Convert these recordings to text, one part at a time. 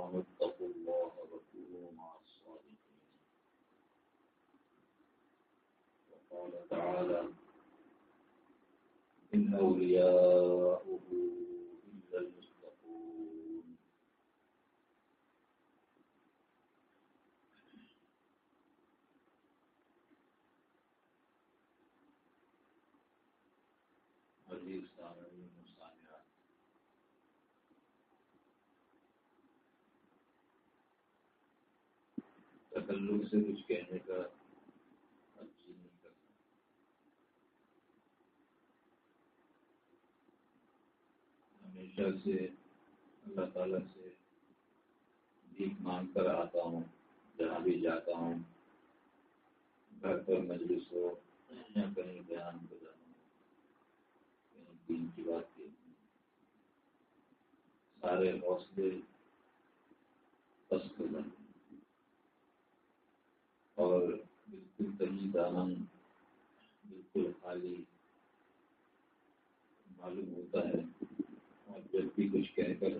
يا أيها الذين آمنوا اتقوا الله وكونوا مع الصادقين. وقال تعالى إن أولياؤه تکلف سے کچھ کہنے کا جی ہمیشہ سے اللہ تعالیٰ سے بھیک مانگ کر آتا ہوں، جہاں بھی جاتا ہوں، گھر پر مجلس ہو، یا کہیں بیان ہو جانا ہو، کہیں دین کی بات کی۔ سارے حوصلے پست کر جاتے اور بالکل کہیں دامن، بالکل خالی معلوم ہوتا ہے۔ اور جب بھی کچھ کہہ کر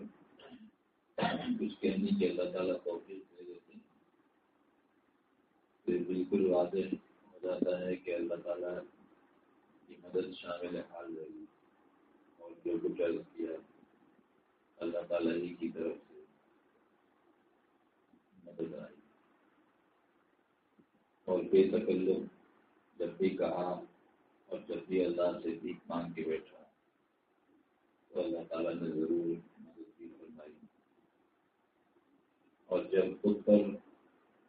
کچھ کہنے کی اللہ تعالیٰ توفیق دے دیتے ہیں، پھر بالکل واضح ہو جاتا ہے کہ اللہ تعالیٰ کی مدد شامل حال رہی اور جو کچھ عرض کیا، اللہ تعالیٰ ہی کی طرف سے مدد آئی۔ اور بے تکلم جب بھی کہا اور جب بھی اللہ سے بھی مانگ کے بیٹھا۔ تو اللہ تعالیٰ نے ضرور مدد بھی فرمائی۔ اور جب خود پر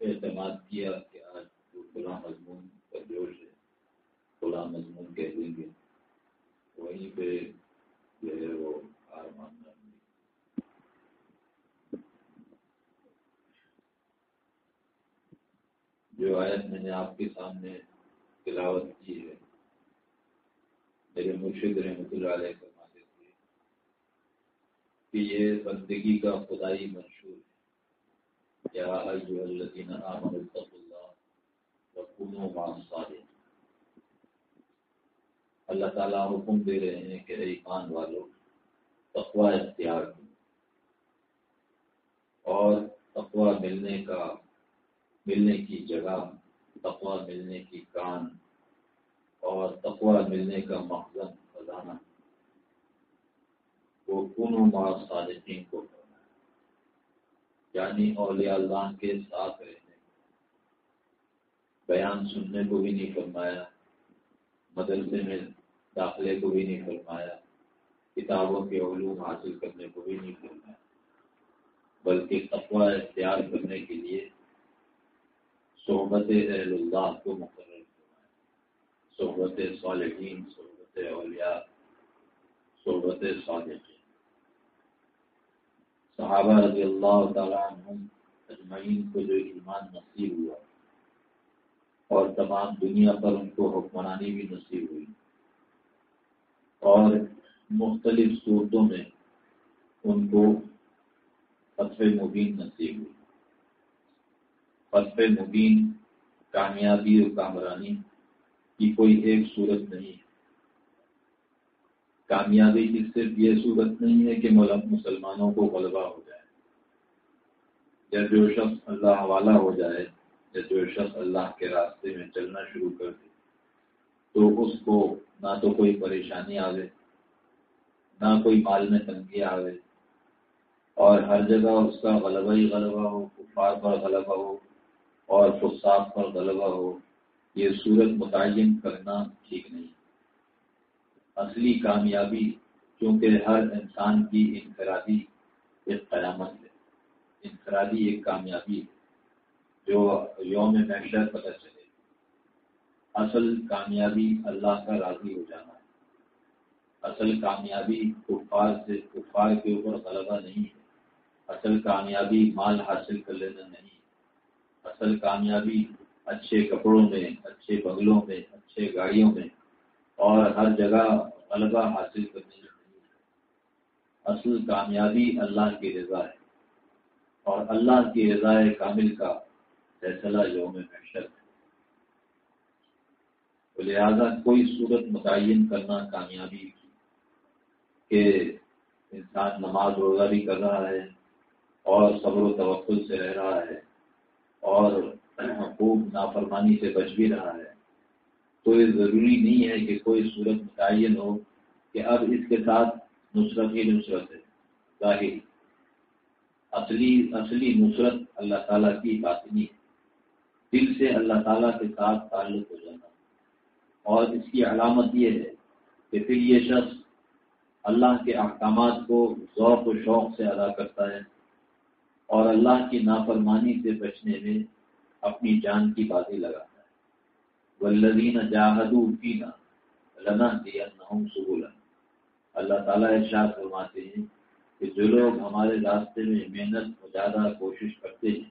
اعتماد کیا کہ آج جو کھلا مضمون کا جوش ہے کھلا مضمون کہہ دیں گے۔ وہیں پہ جو ہے وہ جو آیت میں نے آپ کے سامنے تلاوت کی ہے۔ میرے مرشد رحمۃ اللہ علیہ فرماتے تھے کہ یہ بندگی کا خدائی منشور ہے۔ یا ایو الذین آمنوا اتقوا اللہ وکونوا مع الصالحین۔ اللہ تعالیٰ حکم دے رہے ہیں کہ ایمان والو، تقوی اختیار کرو۔ اور تقوی ملنے کا ملنے کی جگہ تقوا ملنے کی کان اور تقوا ملنے کا مخزن خزانہ۔ وہ کنو مار صادقین کو کرنا ہے یعنی اولیاء اللہ کے ساتھ رہنے۔ بیان سننے کو بھی نہیں فرمایا، مدرسے میں داخلے کو بھی نہیں فرمایا، کتابوں کے علوم حاصل کرنے کو بھی نہیں فرمایا، بلکہ تقوا اختیار کرنے کے لیے صحبت اہل اللہ کو مقرر کرنا صحبت صالحین، صحبت اولیاء، صحبت صالحین صحابہ رضی اللہ تعالیٰ عنہ اجمعین کو جو ایمان نصیب ہوا اور تمام دنیا پر ان کو حکمرانی بھی نصیب ہوئی۔ اور مختلف صورتوں میں ان کو فتح مبین نصیب ہوئی فتح مبین، کامیابی اور کامرانی کی کوئی ایک صورت نہیں۔ ہے کامیابی کی صرف یہ صورت نہیں ہے کہ مسلمانوں کو غلبہ ہو جائے۔ یا جو شخص اللہ حوالہ ہو جائے، یا جو شخص اللہ کے راستے میں چلنا شروع کر دے، تو اس کو نہ تو کوئی پریشانی آوے، نہ کوئی مال میں تنگی آوے، اور ہر جگہ اس کا غلبہ ہی غلبہ ہو، کفار پر غلبہ ہو اور فساد پر غلبہ ہو، یہ صورت متعین کرنا ٹھیک نہیں۔ اصلی کامیابی چونکہ ہر انسان کی انفرادی ایک قیامت ہے۔ انفرادی ایک کامیابی ہے جو یوم محشر پتہ چلے۔ اصل کامیابی اللہ کا راضی ہو جانا ہے۔ اصل کامیابی کفار سے، کفار کے اوپر غلبہ نہیں ہے۔ اصل کامیابی مال حاصل کر لینا نہیں اصل کامیابی اچھے کپڑوں میں، اچھے بنگلوں میں، اچھے گاڑیوں میں اور ہر جگہ غلبہ حاصل کرنے میں ہے۔ اصل کامیابی اللہ کی رضا ہے اور اللہ کی رضا کامل کا فیصلہ یوم محشر ہے۔ تو لہذا کوئی صورت متعین کرنا کامیابی کی کہ انسان نماز روزہ بھی کر رہا ہے اور صبر و توقل سے رہ رہا ہے۔ اور خوب نافرمانی سے بچ بھی رہا ہے۔ تو یہ ضروری نہیں ہے کہ کوئی صورت متعین ہو کہ اب اس کے ساتھ نصرت ہی نصرت ہے۔ ظاہر، اصلی اصلی نصرت اللہ تعالیٰ کی بات نہیں ہے۔ دل سے اللہ تعالیٰ کے ساتھ تعلق ہو جانا۔ اور اس کی علامت یہ ہے کہ پھر یہ شخص اللہ کے احکامات کو ذوق و شوق سے ادا کرتا ہے۔ اور اللہ کی نافرمانی سے بچنے میں اپنی جان کی بازی لگاتا ہے۔ ولدین جاہدو فینا لنا دیا سبولا اللہ تعالیٰ ارشاد فرماتے ہیں کہ جو لوگ ہمارے راستے میں محنت و زیادہ کوشش کرتے ہیں،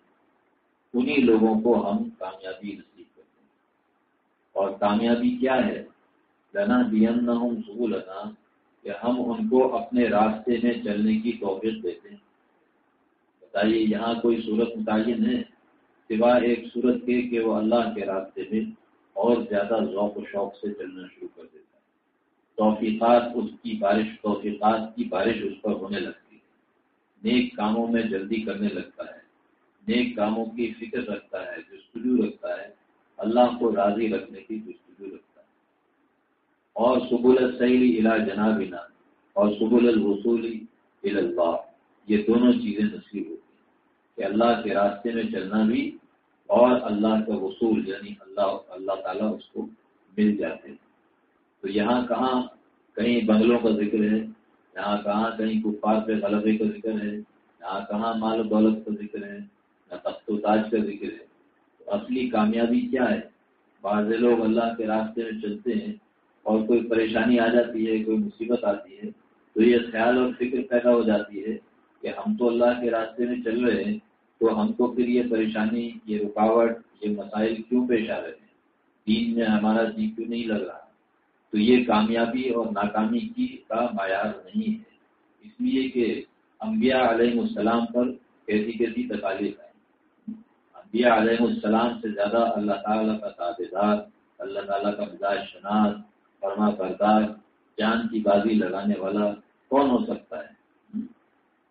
انہی لوگوں کو ہم کامیابی نصیب کرتے ہیں۔ اور کامیابی کیا ہے؟ لنا دین سبولنا کہ ہم ان کو اپنے راستے میں چلنے کی توفیق دیتے ہیں۔ بتائیے، یہاں کوئی صورت متعین ہے؟ سوائے ایک صورت کے کہ وہ اللہ کے راستے میں اور زیادہ ذوق و شوق سے چلنا شروع کر دیتا ہے۔ توفیقات اس کی بارش، توفیقات کی بارش اس پر ہونے لگتی ہے۔ نیک کاموں میں جلدی کرنے لگتا ہے۔ نیک کاموں کی فکر رکھتا ہے، جستجو رکھتا ہے۔ اللہ کو راضی رکھنے کی جستجو رکھتا ہے۔ اور سبول السلی الا جنابنا اور سبول الوصولی اللہ یہ دونوں چیزیں نصیب ہوتی ہیں کہ اللہ کے راستے میں چلنا بھی اور اللہ کا وصول یعنی اللہ اللہ تعالیٰ اس کو مل جاتے ہیں۔ تو یہاں کہاں کہیں بنگلوں کا ذکر ہے، یہاں کہاں کہیں کفار پہ غلبے کا ذکر ہے، یہاں کہاں مال و دولت کا ذکر ہے نہ تخت و تاج کا ذکر ہے۔ تو اصلی کامیابی کیا ہے؟ بعض لوگ اللہ کے راستے میں چلتے ہیں اور کوئی پریشانی آ جاتی ہے، کوئی مصیبت آتی ہے، تو یہ خیال اور فکر پیدا ہو جاتی ہے کہ ہم تو اللہ کے راستے میں چل رہے ہیں تو ہم کو پھر یہ پریشانی، یہ رکاوٹ، یہ مسائل کیوں پیش آ رہے ہیں؟ دین میں ہمارا جی کیوں نہیں لگ رہا؟ تو یہ کامیابی اور ناکامی کی کا معیار نہیں ہے۔ اس لیے کہ انبیاء علیہ السلام پر کیسی کیسی تکالیف ہے انبیاء علیہ السلام سے زیادہ اللہ تعالیٰ کا تابے اللہ تعالیٰ کا مزاج شناس، فرما بردار، جان کی بازی لگانے والا کون ہو سکتا ہے؟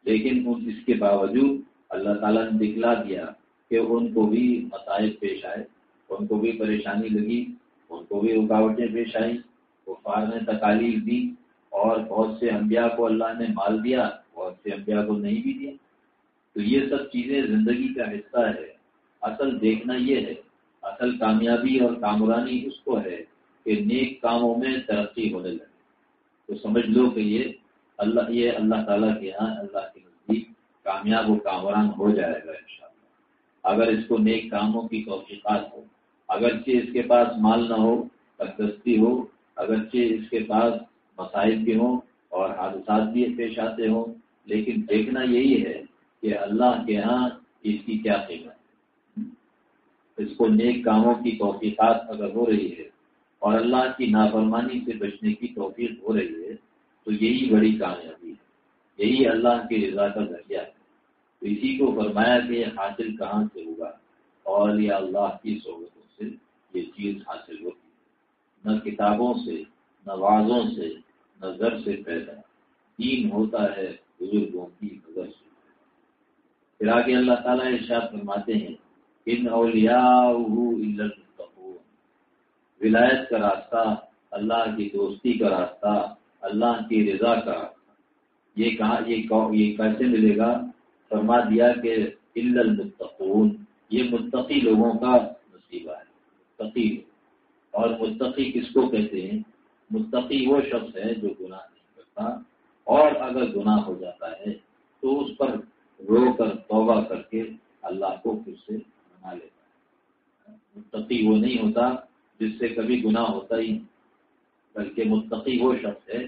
لیکن اس کے باوجود اللہ تعالیٰ نے دکھلا دیا کہ ان کو بھی مسائل پیش آئے، ان کو بھی پریشانی لگی، ان کو بھی رکاوٹیں پیش آئی کفار نے تکالیف دی اور بہت سے انبیاء کو اللہ نے مال دیا، بہت سے انبیاء کو نہیں بھی دیا۔ تو یہ سب چیزیں زندگی کا حصہ ہے۔ اصل دیکھنا یہ ہے، اصل کامیابی اور کامرانی اس کو ہے کہ نیک کاموں میں ترقی ہونے لگے۔ تو سمجھ لو کہ یہ اللہ یہ اللہ تعالیٰ کے یہاں اللہ کے کامیاب و کامران ہو جائے گا انشاءاللہ۔ اگر اس کو نیک کاموں کی توفیقات ہو، اگرچہ اس کے پاس مال نہ ہو تندرستی ہو، اگرچہ اس کے پاس مسائل بھی ہوں اور حادثات بھی پیش آتے ہوں، لیکن دیکھنا یہی ہے کہ اللہ کے ہاں اس کی کیا قیمت ہے۔ اس کو نیک کاموں کی توفیقات اگر ہو رہی ہے اور اللہ کی نافرمانی سے بچنے کی توفیق ہو رہی ہے، تو یہی بڑی کامیابی یہی اللہ کی رضا کا ذریعہ ہے۔ تو اسی کو فرمایا کہ حاصل کہاں سے ہوگا؟ اور یہ اللہ کی صحبتوں سے یہ چیز حاصل ہوتی نہ کتابوں سے، نہ وازوں سے، نہ زر سے پیدا۔ دین ہوتا ہے بزرگوں کی نظر سے۔ پھر آگے اللہ تعالیٰ ارشاد فرماتے ہیں، ان اولیاء ولایت کا راستہ، اللہ کی دوستی کا راستہ، اللہ کی رضا کا راستہ۔ یہ کہاں یہ کیسے ملے گا۔ فرما دیا کہ المتقون، یہ متقی لوگوں کا نصیبہ ہے۔ متقی۔ اور متقی کس کو کہتے ہیں؟ متقی وہ شخص ہے جو گناہ نہیں کرتا، اور اگر گناہ ہو جاتا ہے تو اس پر رو کر توبہ کر کے اللہ کو پھر سے بنا لیتا ہے۔ متقی وہ نہیں ہوتا جس سے کبھی گناہ ہوتا ہی بلکہ متقی وہ شخص ہے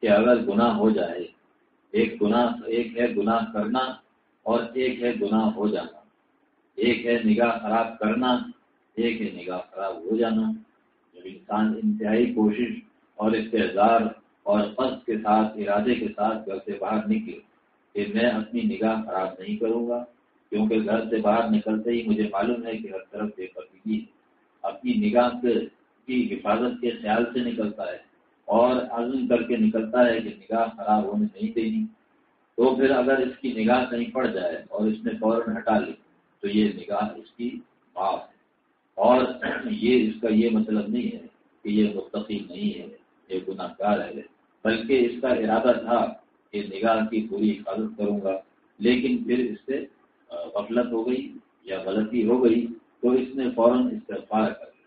کہ اگر گناہ ہو جائے ایک گناہ، ایک ہے گناہ کرنا اور ایک ہے گناہ ہو جانا۔ ایک ہے نگاہ خراب کرنا، ایک ہے نگاہ خراب ہو جانا۔ جب انسان انتہائی کوشش اور استحصار اور قصد کے ساتھ، ارادے کے ساتھ گھر سے باہر نکلے کہ میں اپنی نگاہ خراب نہیں کروں گا، کیونکہ گھر سے باہر نکلتے ہی مجھے معلوم ہے کہ ہر طرف بے پردگی ہے۔ اپنی نگاہ کی حفاظت کے خیال سے نکلتا ہے۔ اور عزم کر کے نکلتا ہے کہ نگاہ خراب ہونے نہیں دینی۔ تو پھر اگر اس کی نگاہ کہیں پڑ جائے اور اس نے فوراً ہٹا لی، تو یہ نگاہ اس کی معاف ہے۔ اور یہ اس کا یہ مطلب نہیں ہے کہ یہ مستقی نہیں ہے، یہ گناہ گار ہے۔ بلکہ اس کا ارادہ تھا کہ نگاہ کی پوری حفاظت کروں گا، لیکن پھر اس سے غفلت ہو گئی یا غلطی ہو گئی، تو اس نے فوراً استغفار کر لیا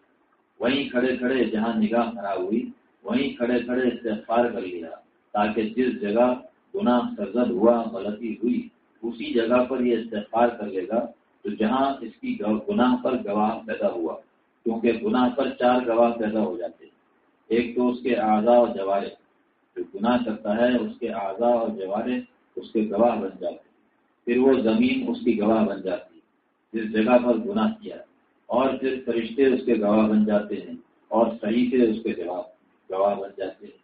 وہیں کھڑے کھڑے جہاں نگاہ خراب ہوئی وہیں کھڑے کھڑے استغفار کر لیا تاکہ جس جگہ گناہ سرزد ہوا، غلطی ہوئی، اسی جگہ پر یہ استغفار کر لے گا تو جہاں اس کی گناہ پر گواہ پیدا ہوا، کیونکہ گناہ پر چار گواہ پیدا ہو جاتے ایک تو اس کے اعضاء اور جوارے، جو گناہ کرتا ہے اس کے اعضاء اور جوارے اس کے گواہ بن جاتے پھر وہ زمین اس کی گواہ بن جاتی جس جگہ پر گناہ کیا۔ اور پھر فرشتے اس کے گواہ بن جاتے ہیں اور صحیح سے اس کے جواب گواہ بن جاتے ہیں۔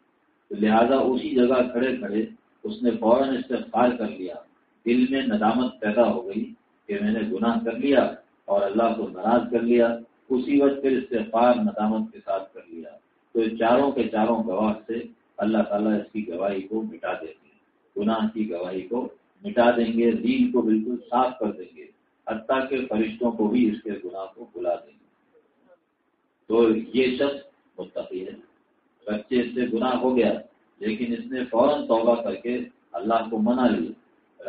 تو لہذا اسی جگہ کھڑے کھڑے اس نے فوراً استفار کر لیا۔ دل میں ندامت پیدا ہو گئی کہ میں نے گناہ کر لیا اور اللہ کو ناراض کر لیا۔ اسی وقت پھر استفار ندامت کے ساتھ کر لیا۔ تو چاروں کے چاروں گواہ سے اللہ تعالیٰ اس کی گواہی کو مٹا دیں گے گناہ کی گواہی کو مٹا دیں گے، دین کو بالکل صاف کر دیں گے۔ حتیٰ کے فرشتوں کو بھی اس کے گناہ کو بلا دیں گے۔ تو یہ شخص متقی ہے۔ بچے اس سے گناہ ہو گیا۔ لیکن اس نے فوراً توبہ کر کے اللہ کو منا لیا۔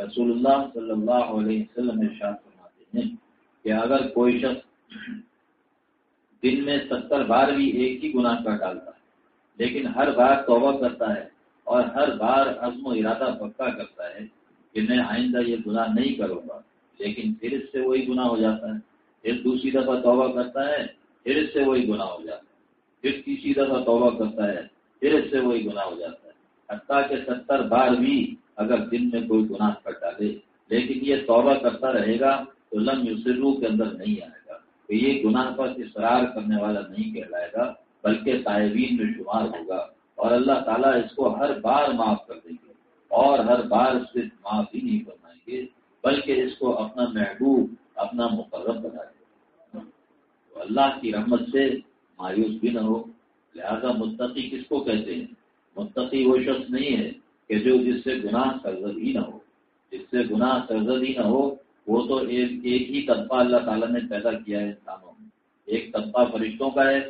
رسول اللہ صلی اللہ علیہ وسلم ارشاد فرماتے ہیں کہ اگر کوئی شخص دن میں ستر بار بھی ایک ہی گناہ کر ڈالتا ہے، لیکن ہر بار توبہ کرتا ہے اور ہر بار عزم و ارادہ پکا کرتا ہے کہ میں آئندہ یہ گناہ نہیں کروں گا، لیکن پھر اس سے وہی گناہ ہو جاتا ہے۔ پھر دوسری دفعہ توبہ کرتا ہے، پھر اس سے وہی گناہ ہو جاتا ہے۔ پھر تیسری دفعہ توبہ کرتا ہے، پھر اس سے وہی گناہ ہو جاتا ہے۔ حتیٰ کہ ستر بار بھی اگر دن میں کوئی گناہ کر ڈالے، لیکن یہ توبہ کرتا رہے گا تو لم یوسرو کے اندر نہیں آئے گا۔ کہ یہ گناہ پر اصرار کرنے والا نہیں کہلائے گا، بلکہ صاحبین میں شمار ہوگا۔ اور اللہ تعالیٰ اس کو ہر بار معاف کر دیں گے۔ اور ہر بار صرف معاف ہی نہیں بنائیں گے، بلکہ اس کو اپنا محبوب، اپنا مقرر بنا دے تو اللہ کی رحمت سے مایوس بھی نہ ہو۔ لہذا متقی کس کو کہتے ہیں؟ متقی وہ شخص نہیں ہے کہ جو جس سے گناہ سرزد ہی نہ ہو۔ جس سے گناہ سرزد ہی نہ ہو، وہ تو ایک ایک ہی طبقہ اللہ تعالیٰ نے پیدا کیا ہے انسانوں میں۔ ایک طبقہ فرشتوں کا ہے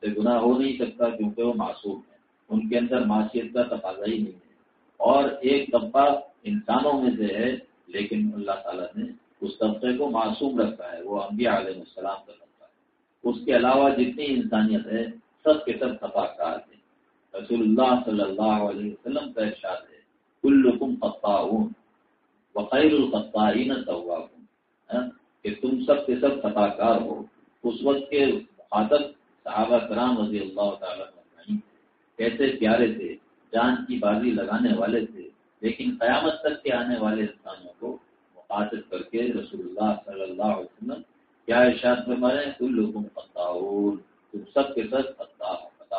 سے گناہ ہو نہیں سکتا کیونکہ وہ معصوم ہے ان کے اندر معاشیت کا تقاضا ہی نہیں ہے۔ اور ایک طبقہ انسانوں میں سے ہے، لیکن اللہ تعالیٰ نے اس طبقے کو معصوم رکھا ہے۔ وہ انبیاء علیہ السلام کا اس کے علاوہ جتنی انسانیت ہے، سب کے سب کار ہیں۔ رسول اللہ صلی اللہ علیہ وسلم کا ارشاد ہے کل رقم قطعون وقیر القطعین توابون ہاں؟ کہ تم سب کے سب کار ہو۔ اس وقت کے مخاطب صحابہ کرام رضی اللہ تعالیٰ کیسے پیارے تھے، جان کی بازی لگانے والے تھے، لیکن قیامت تک کے آنے والے انسانوں کو مخاطب کر کے رسول اللہ صلی اللہ علیہ وسلم کیا ارشاد میں کل لوگوں تم سب کے ساتھ خطا ہو خطا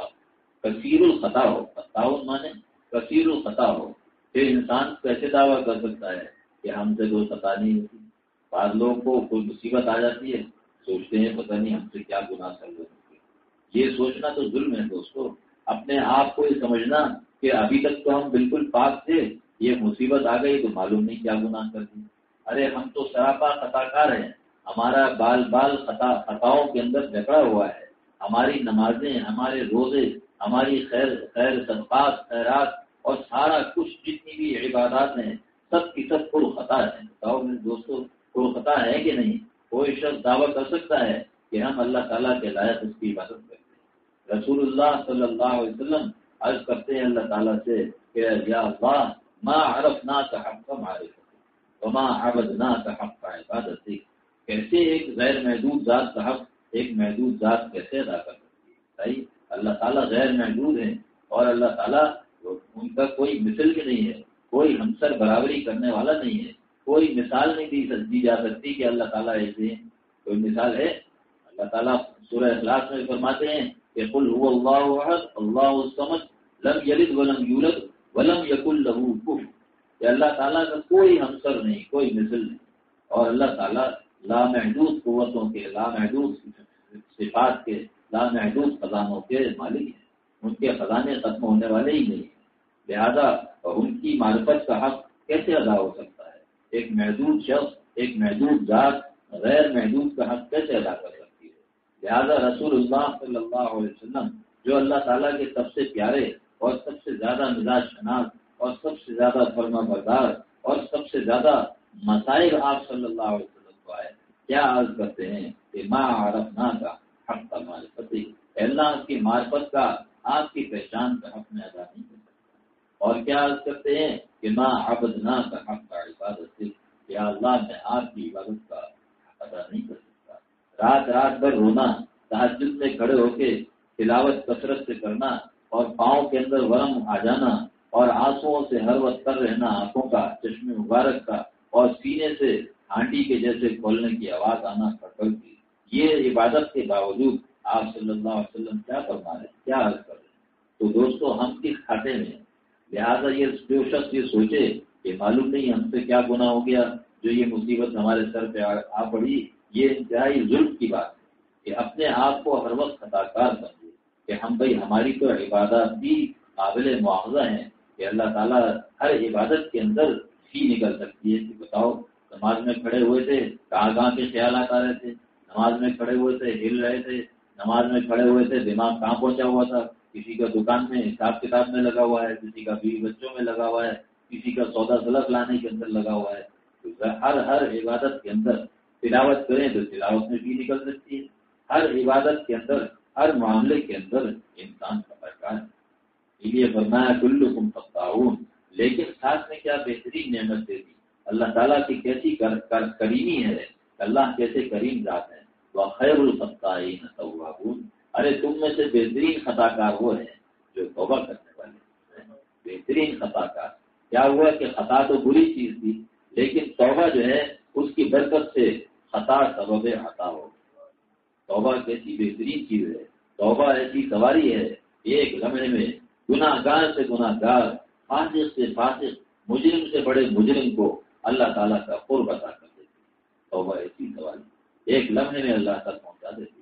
کثیر الخطا ہو خطاون مانے کثیر الخطا ہو۔ پھر انسان کیسے دعویٰ کر سکتا ہے کہ ہم سے کوئی خطا نہیں ہوتی۔ بعض لوگوں کو کوئی مصیبت آ جاتی ہے، سوچتے ہیں پتہ نہیں ہم سے کیا گناہ کر رہے یہ سوچنا تو ظلم ہے دوستو۔ اپنے آپ کو یہ سمجھنا کہ ابھی تک تو ہم بالکل پاک تھے، یہ مصیبت آ گئی تو معلوم نہیں کیا گناہ کر دی ارے، ہم تو سراپا خطا کار ہیں۔ ہمارا بال بال خطا خطاؤں کے اندر جکڑا ہوا ہے۔ ہماری نمازیں، ہمارے روزے، ہماری خیر خیر صدقات، خیرات اور سارا کچھ جتنی بھی عبادات ہیں، سب کی سب پر خطا ہے بتاؤ میرے دوستوں پر خطا ہے کہ نہیں؟ کوئی شخص دعویٰ کر سکتا ہے کہ ہم اللہ تعالیٰ کے لائق اس کی عبادت کریں رسول اللہ صلی اللہ علیہ وسلم عرض کرتے ہیں اللہ تعالیٰ سے کہ یا اللہ، ما عرفنا کا حق کا معرفت وما عبدنا کا حق کا عبادت کیسے ایک غیر محدود ذات کا حق ایک محدود ذات کیسے ادا کر سکتی ہے؟ اللہ تعالیٰ غیر محدود ہیں اور اللہ تعالیٰ ان کا کوئی مثل بھی نہیں ہے، کوئی ہمسر برابری کرنے والا نہیں ہے، کوئی مثال نہیں دی دی جا سکتی کہ اللہ تعالیٰ ایسے ہیں۔ کوئی مثال ہے؟ اللہ تعالیٰ سورہ اخلاق میں فرماتے ہیں کہ قل هو اللہ احد، اللہ الصمد، لم یلد ولم یولد ولم یکن له کہ اللہ تعالیٰ کا کوئی ہمسر نہیں، کوئی مثل نہیں۔ اور اللہ تعالیٰ لامحدود قوتوں کے، لامحدود صفات کے، لامحدود خزانوں کے مالک ہیں۔ ان کے خزانے ختم ہونے والے ہی نہیں لہذا ان کی معرفت کا حق کیسے ادا ہو سکتا ہے؟ ایک محدود شخص، ایک محدود ذات، غیر محدود کا حق کیسے ادا کر سکتی ہے؟ لہذا رسول اللہ صلی اللہ علیہ وسلم، جو اللہ تعالیٰ کے سب سے پیارے اور سب سے زیادہ مزاج شناس اور سب سے زیادہ فرما بردار اور سب سے زیادہ مسائل آپ صلی اللہ علیہ وسلم کیا عرض کرتے ہیں کہ ماں عرف نہ کا حق کا معرفتی اللہ کی معرفت کا آپ کی پہچان کا حق میں ادا نہیں کر سکتا۔ اور کیا عرض کرتے ہیں کہ ماں عبد نہ کا حق کا عبادت یا اللہ میں آپ کی عبادت کا ادا نہیں کر سکتا۔ رات رات بھر رونا تحجد میں کھڑے ہو کے تلاوت کثرت سے کرنا، اور پاؤں کے اندر ورم آ جانا، اور آنسو سے ہر وقت کر رہنا، آنکھوں کا چشم مبارک کا، اور سینے سے ہانڈی کے جیسے کھولنے کی آواز آنا کھڑکڑ یہ عبادت کے باوجود آپ صلی اللہ علیہ وسلم کیا فرما رہے کیا عرض کر رہے تو دوستو، ہم کس کھاتے میں لہٰذا یہ جو شخص یہ سوچے کہ معلوم نہیں ہم سے کیا گناہ ہو گیا، جو یہ مصیبت ہمارے سر پہ آ پڑی، یہ انتہائی ظلم کی بات ہے کہ اپنے آپ کو ہر وقت خطا کار سمجھے کہ ہم بھائی، ہماری تو عبادت بھی قابل معاوضہ ہیں کہ اللہ تعالیٰ ہر عبادت کے اندر ہی نکل سکتی ہے۔ کہ بتاؤ نماز میں کھڑے ہوئے تھے، کہاں کہاں کے خیالات آ رہے تھے؟ نماز میں کھڑے ہوئے تھے، ہل رہے تھے۔ نماز میں کھڑے ہوئے تھے، دماغ کہاں پہنچا ہوا تھا؟ کسی کا دکان میں، حساب کتاب میں لگا ہوا ہے، کسی کا بیوی بچوں میں لگا ہوا ہے، کسی کا سودا سلق لانے کے اندر لگا ہوا ہے۔ ہر ہر عبادت کے اندر تلاوت کریں تو تلاوت میں بھی نکل سکتی ہے۔ ہر عبادت کے اندر، ہر معاملے کے اندر انسان کا ہے۔ اس لیے فرمایا کلو تم لیکن ساتھ میں کیا بہترین نعمت دے دی؟ اللہ تعالیٰ کی کیسی کریمی ہے۔ اللہ کیسے کریم ذات ہے۔ وہ خیر الفتائی ارے تم میں سے بہترین خطا کار وہ ہیں جو توبہ کرنے والے بہترین خطا کار کیا ہوا کہ خطا تو بری چیز تھی، لیکن توبہ جو ہے، اس کی برکت سے خطا سبب عطا ہو۔ توبہ کیسی بہترین چیز ہے۔ توبہ ایسی سواری ہے، ایک لمحے میں گناہ گار سے گناہ گار فاسق سے فاسق، مجرم سے بڑے مجرم کو اللہ تعالیٰ کا قرب عطا کر دیتی توبہ ایسی سواری ایک لمحے میں اللہ تک پہنچا دیتی ہے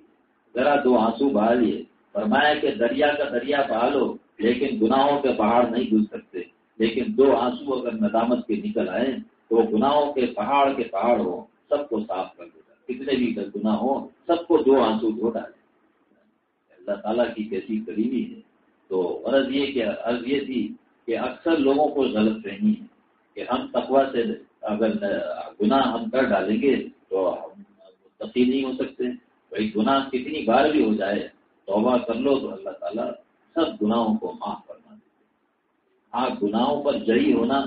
ذرا دو آنسو بہا لیے۔ فرمایا کہ دریا کا دریا بہا لو، لیکن گناہوں کے پہاڑ نہیں گز سکتے۔ لیکن دو آنسو اگر ندامت کے نکل آئے، تو گناہوں کے پہاڑ کے پہاڑ ہو سب کو صاف کر دیتا کتنے بھی گناہ ہو سب کو دو آنسو دھو ڈالے۔ اللہ تعالیٰ کی کیسی قریبی ہے۔ تو عرض یہ کہ عرض یہ تھی کہ اکثر لوگوں کو غلط فہمی ہے کہ ہم تقوا سے اگر گناہ ہم کر ڈالیں گے تو ہم تقی نہیں ہو سکتے۔ بھائی، گناہ کتنی بار بھی ہو جائے، توبہ کر لو تو اللہ تعالیٰ سب گناہوں کو معاف کرنا دیتے ہاں گناہوں پر جئی ہونا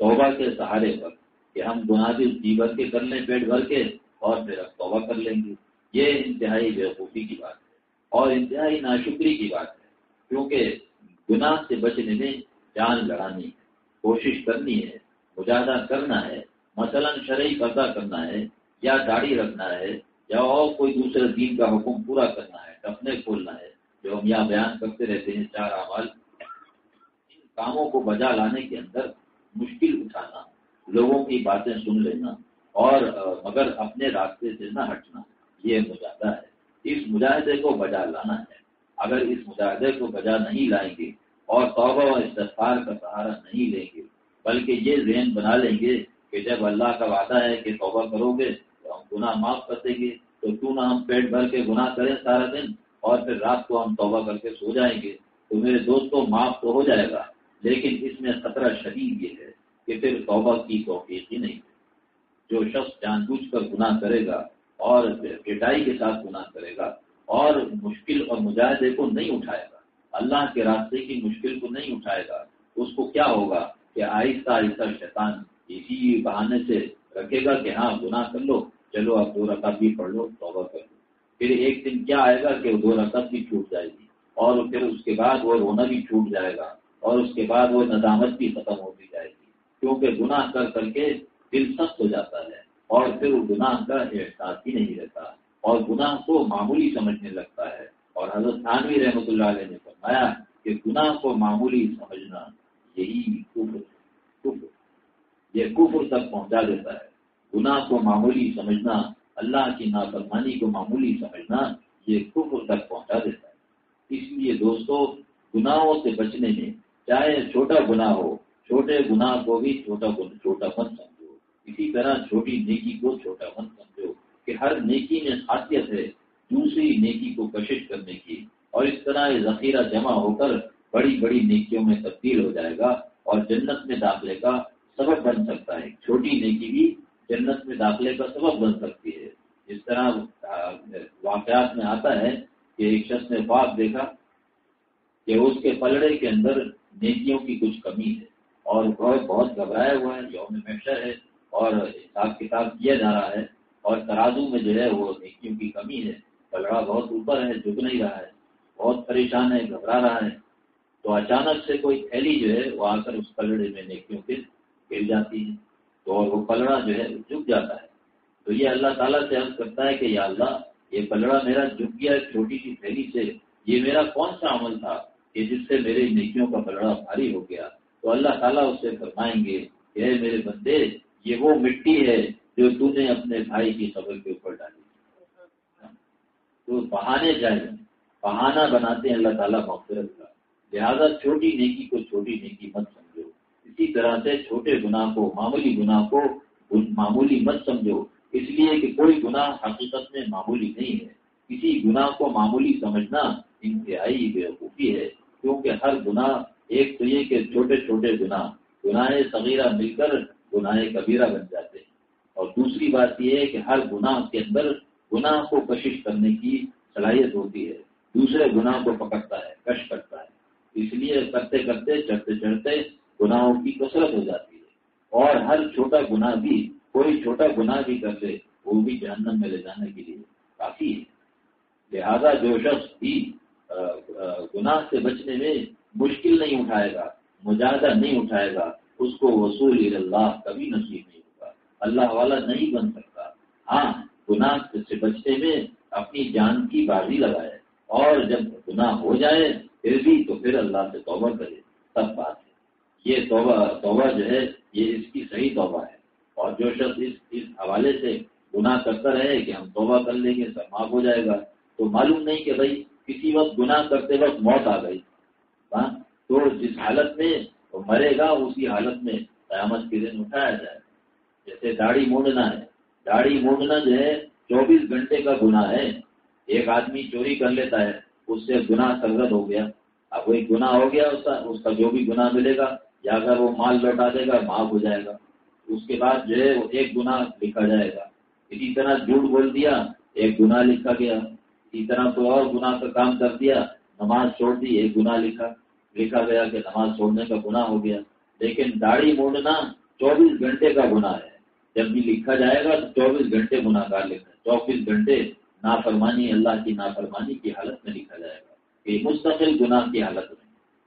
توبہ کے سہارے پر، کہ ہم گناہ بھی جی بھر کے کر لیں، پیٹ بھر کے، اور پھر اب توبہ کر لیں گے۔ یہ انتہائی بیوقوفی کی بات ہے اور انتہائی ناشکری کی بات ہے، کیونکہ گناہ سے بچنے میں جان لڑانی ہے، کوشش کرنی ہے۔ مجاہدہ کرنا ہے، مثلا شرعی قبضہ کرنا ہے، یا داڑھی رکھنا ہے، یا اور کوئی دوسرے دین کا حکم پورا کرنا ہے ٹپنے کھولنا ہے، جو ہم یہاں بیان کرتے رہتے ہیں چار اعمال۔ ان کاموں کو بجا لانے کے اندر مشکل اٹھانا، لوگوں کی باتیں سن لینا، اور مگر اپنے راستے سے نہ ہٹنا، یہ مجاہدہ ہے۔ اس مجاہدے کو بجا لانا ہے۔ اگر اس مجاہدے کو بجا نہیں لائیں گے اور توبہ و استفار کا سہارا نہیں لیں گے بلکہ یہ ذہن بنا لیں گے کہ جب اللہ کا وعدہ ہے کہ توبہ کرو گے تو ہم گناہ معاف کر دیں گے، تو کیوں نہ ہم پیٹ بھر کے گناہ کریں سارا دن اور پھر رات کو ہم توبہ کر کے سو جائیں گے، تو میرے دوستوں معاف تو ہو جائے گا۔ لیکن اس میں خطرہ شدید یہ ہے کہ پھر توبہ کی توفیق ہی نہیں۔ جو شخص جان بوجھ کر گناہ کرے گا اور پٹائی کے ساتھ گناہ کرے گا اور مشکل اور مجاہدے کو نہیں اٹھائے گا، اللہ کے راستے کی مشکل کو نہیں اٹھائے گا، اس کو کیا ہوگا؟ کہ آہستہ آہستہ شیطان اسی بہانے سے رکھے گا کہ ہاں گناہ کر لو، چلو اب دو رقب بھی پڑھ لو، توبہ کر لو۔ پھر ایک دن کیا آئے گا کہ دو رقب بھی چھوٹ جائے گی، اور پھر اس کے بعد وہ رونا بھی چھوٹ جائے گا، اور اس کے بعد وہ ندامت بھی ختم ہوتی جائے گی۔ کیونکہ گناہ کر کر کے دل سخت ہو جاتا ہے، اور پھر وہ گناہ کا احساس ہی نہیں رہتا، اور گناہ کو معمولی سمجھنے لگتا ہے۔ اور حضرت خانوی رحمۃ اللہ علیہ نے فرمایا کہ گناہ کو معمولی سمجھنا یہی کفر کفر۔ یہ کفر تک پہنچا دیتا ہے۔ گناہ کو معمولی سمجھنا، اللہ کی نافرمانی کو معمولی سمجھنا، یہ کفر تک پہنچا دیتا ہے۔ اس لیے دوستو، گناہوں سے بچنے میں چاہے چھوٹا گناہ ہو، چھوٹے گناہ کو بھی چھوٹا چھوٹا مت سمجھو۔ اسی طرح چھوٹی نیکی کو چھوٹا مت سمجھو کہ ہر نیکی میں خاصیت ہے۔ دوسری نیکی کو کشش کرنے کی اور اس طرح یہ ذخیرہ جمع ہو کر بڑی بڑی نیکیوں میں تبدیل ہو جائے گا اور جنت میں داخلے کا سبب بن سکتا ہے۔ چھوٹی نیکی بھی جنت میں داخلے کا سبب بن سکتی ہے۔ جس طرح واقعات میں آتا ہے کہ ایک شخص نے خواب دیکھا کہ اس کے پلڑے کے اندر نیکیوں کی کچھ کمی ہے اور بہت گھبرایا ہوا ہے، یوم محشر ہے اور حساب کتاب کیا جا رہا ہے اور ترازو میں جو ہے وہ نیکیوں کی کمی ہے۔ پلڑا بہت اوپر ہے، جھک نہیں رہا ہے، بہت پریشان ہے، گھبرا رہا ہے۔ تو اچانک سے کوئی تھیلی جو ہے وہ آ کر اس پلڑے میں نیکیوں کے گر جاتی ہے تو اور وہ پلڑا جو ہے جھک جاتا ہے۔ تو یہ اللہ تعالیٰ سے عرض کرتا ہے کہ یا اللہ، یہ پلڑا میرا جھک گیا چھوٹی سی تھیلی سے۔ یہ میرا کون سا عمل تھا کہ جس سے میرے نیکیوں کا پلڑا بھاری ہو گیا؟ تو اللہ تعالیٰ اس سے فرمائیں گے کہ میرے بندے، یہ وہ مٹی ہے جو تو نے اپنے بھائی کی خبر کے اوپر ڈالی۔ تو بہانے جائیں۔ بہانا بناتے ہیں اللہ تعالیٰ مغفرت کا۔ لہٰذا چھوٹی نیکی کو چھوٹی نیکی مت سمجھو۔ اسی طرح سے چھوٹے گناہ کو، معمولی گناہ کو معمولی مت سمجھو۔ اس لیے کہ کوئی گناہ حقیقت میں معمولی نہیں ہے۔ کسی گناہ کو معمولی سمجھنا انتہائی بیوقوفی ہے، کیونکہ ہر گناہ ایک تو یہ کہ چھوٹے چھوٹے گناہ گناہ صغیرہ مل کر گناہ کبیرہ بن جاتے ہیں۔ اور دوسری بات یہ ہے کہ ہر گناہ کے اندر گناہ کو کشش کرنے کی صلاحیت ہوتی ہے۔ دوسرے گناہ کو پکڑتا ہے، کش کرتا ہے۔ اس لیے کرتے کرتے چڑھتے چڑھتے گناہوں کی کثرت ہو جاتی ہے۔ اور ہر چھوٹا گناہ بھی، کوئی چھوٹا گناہ بھی کر دے وہ بھی جہنم میں لے جانے کے لیے کافی ہے۔ لہذا جو شخص بھی گناہ سے بچنے میں مشکل نہیں اٹھائے گا، مجاہدہ نہیں اٹھائے گا، اس کو وصول اللہ کبھی نصیب نہیں ہوگا۔ اللہ والا نہیں بن سکتا۔ ہاں گناہ سے بچنے میں اپنی جان کی بازی لگائے۔ اور جب گناہ ہو جائے پھر بھی تو پھر اللہ سے توبہ کرے تب بات ہے۔ یہ توبہ توبہ جو ہے، یہ اس کی صحیح توبہ ہے۔ اور جو شخص اس اس حوالے سے گناہ کرتا رہے کہ ہم توبہ کر لیں گے، سب معاف ہو جائے گا، تو معلوم نہیں کہ بھائی کسی وقت گناہ کرتے وقت موت آ گئی۔ ہاں تو جس حالت میں وہ مرے گا، اسی حالت میں قیامت کے دن اٹھایا جائے۔ جیسے داڑھی مونڈنا ہے۔ داڑھی مونڈنا جو ہے، چوبیس گھنٹے کا گناہ ہے۔ ایک آدمی چوری کر لیتا ہے۔ اس سے گناہ سرگت ہو گیا۔ اب وہی گناہ ہو گیا، اس کا اس کا جو بھی گناہ ملے گا، یا اگر وہ مال لوٹا دے گا، معاف ہو جائے گا۔ اس کے بعد جو ہے، وہ ایک گناہ لکھا جائے گا۔ اسی طرح جھوٹ بول دیا، ایک گناہ لکھا گیا۔ اسی طرح تو اور گناہ کا کام کر دیا، نماز چھوڑ دی، ایک گناہ لکھا لکھا گیا کہ نماز چھوڑنے کا گناہ ہو گیا۔ لیکن داڑھی موڑنا چوبیس گھنٹے کا گناہ ہے۔ جب بھی لکھا جائے گا تو چوبیس گھنٹے گناہ گار لکھا چوبیس گھنٹے نافرمانی، اللہ کی نافرمانی کی حالت میں لکھا جائے گا کہ مستقل گناہ کی حالت میں۔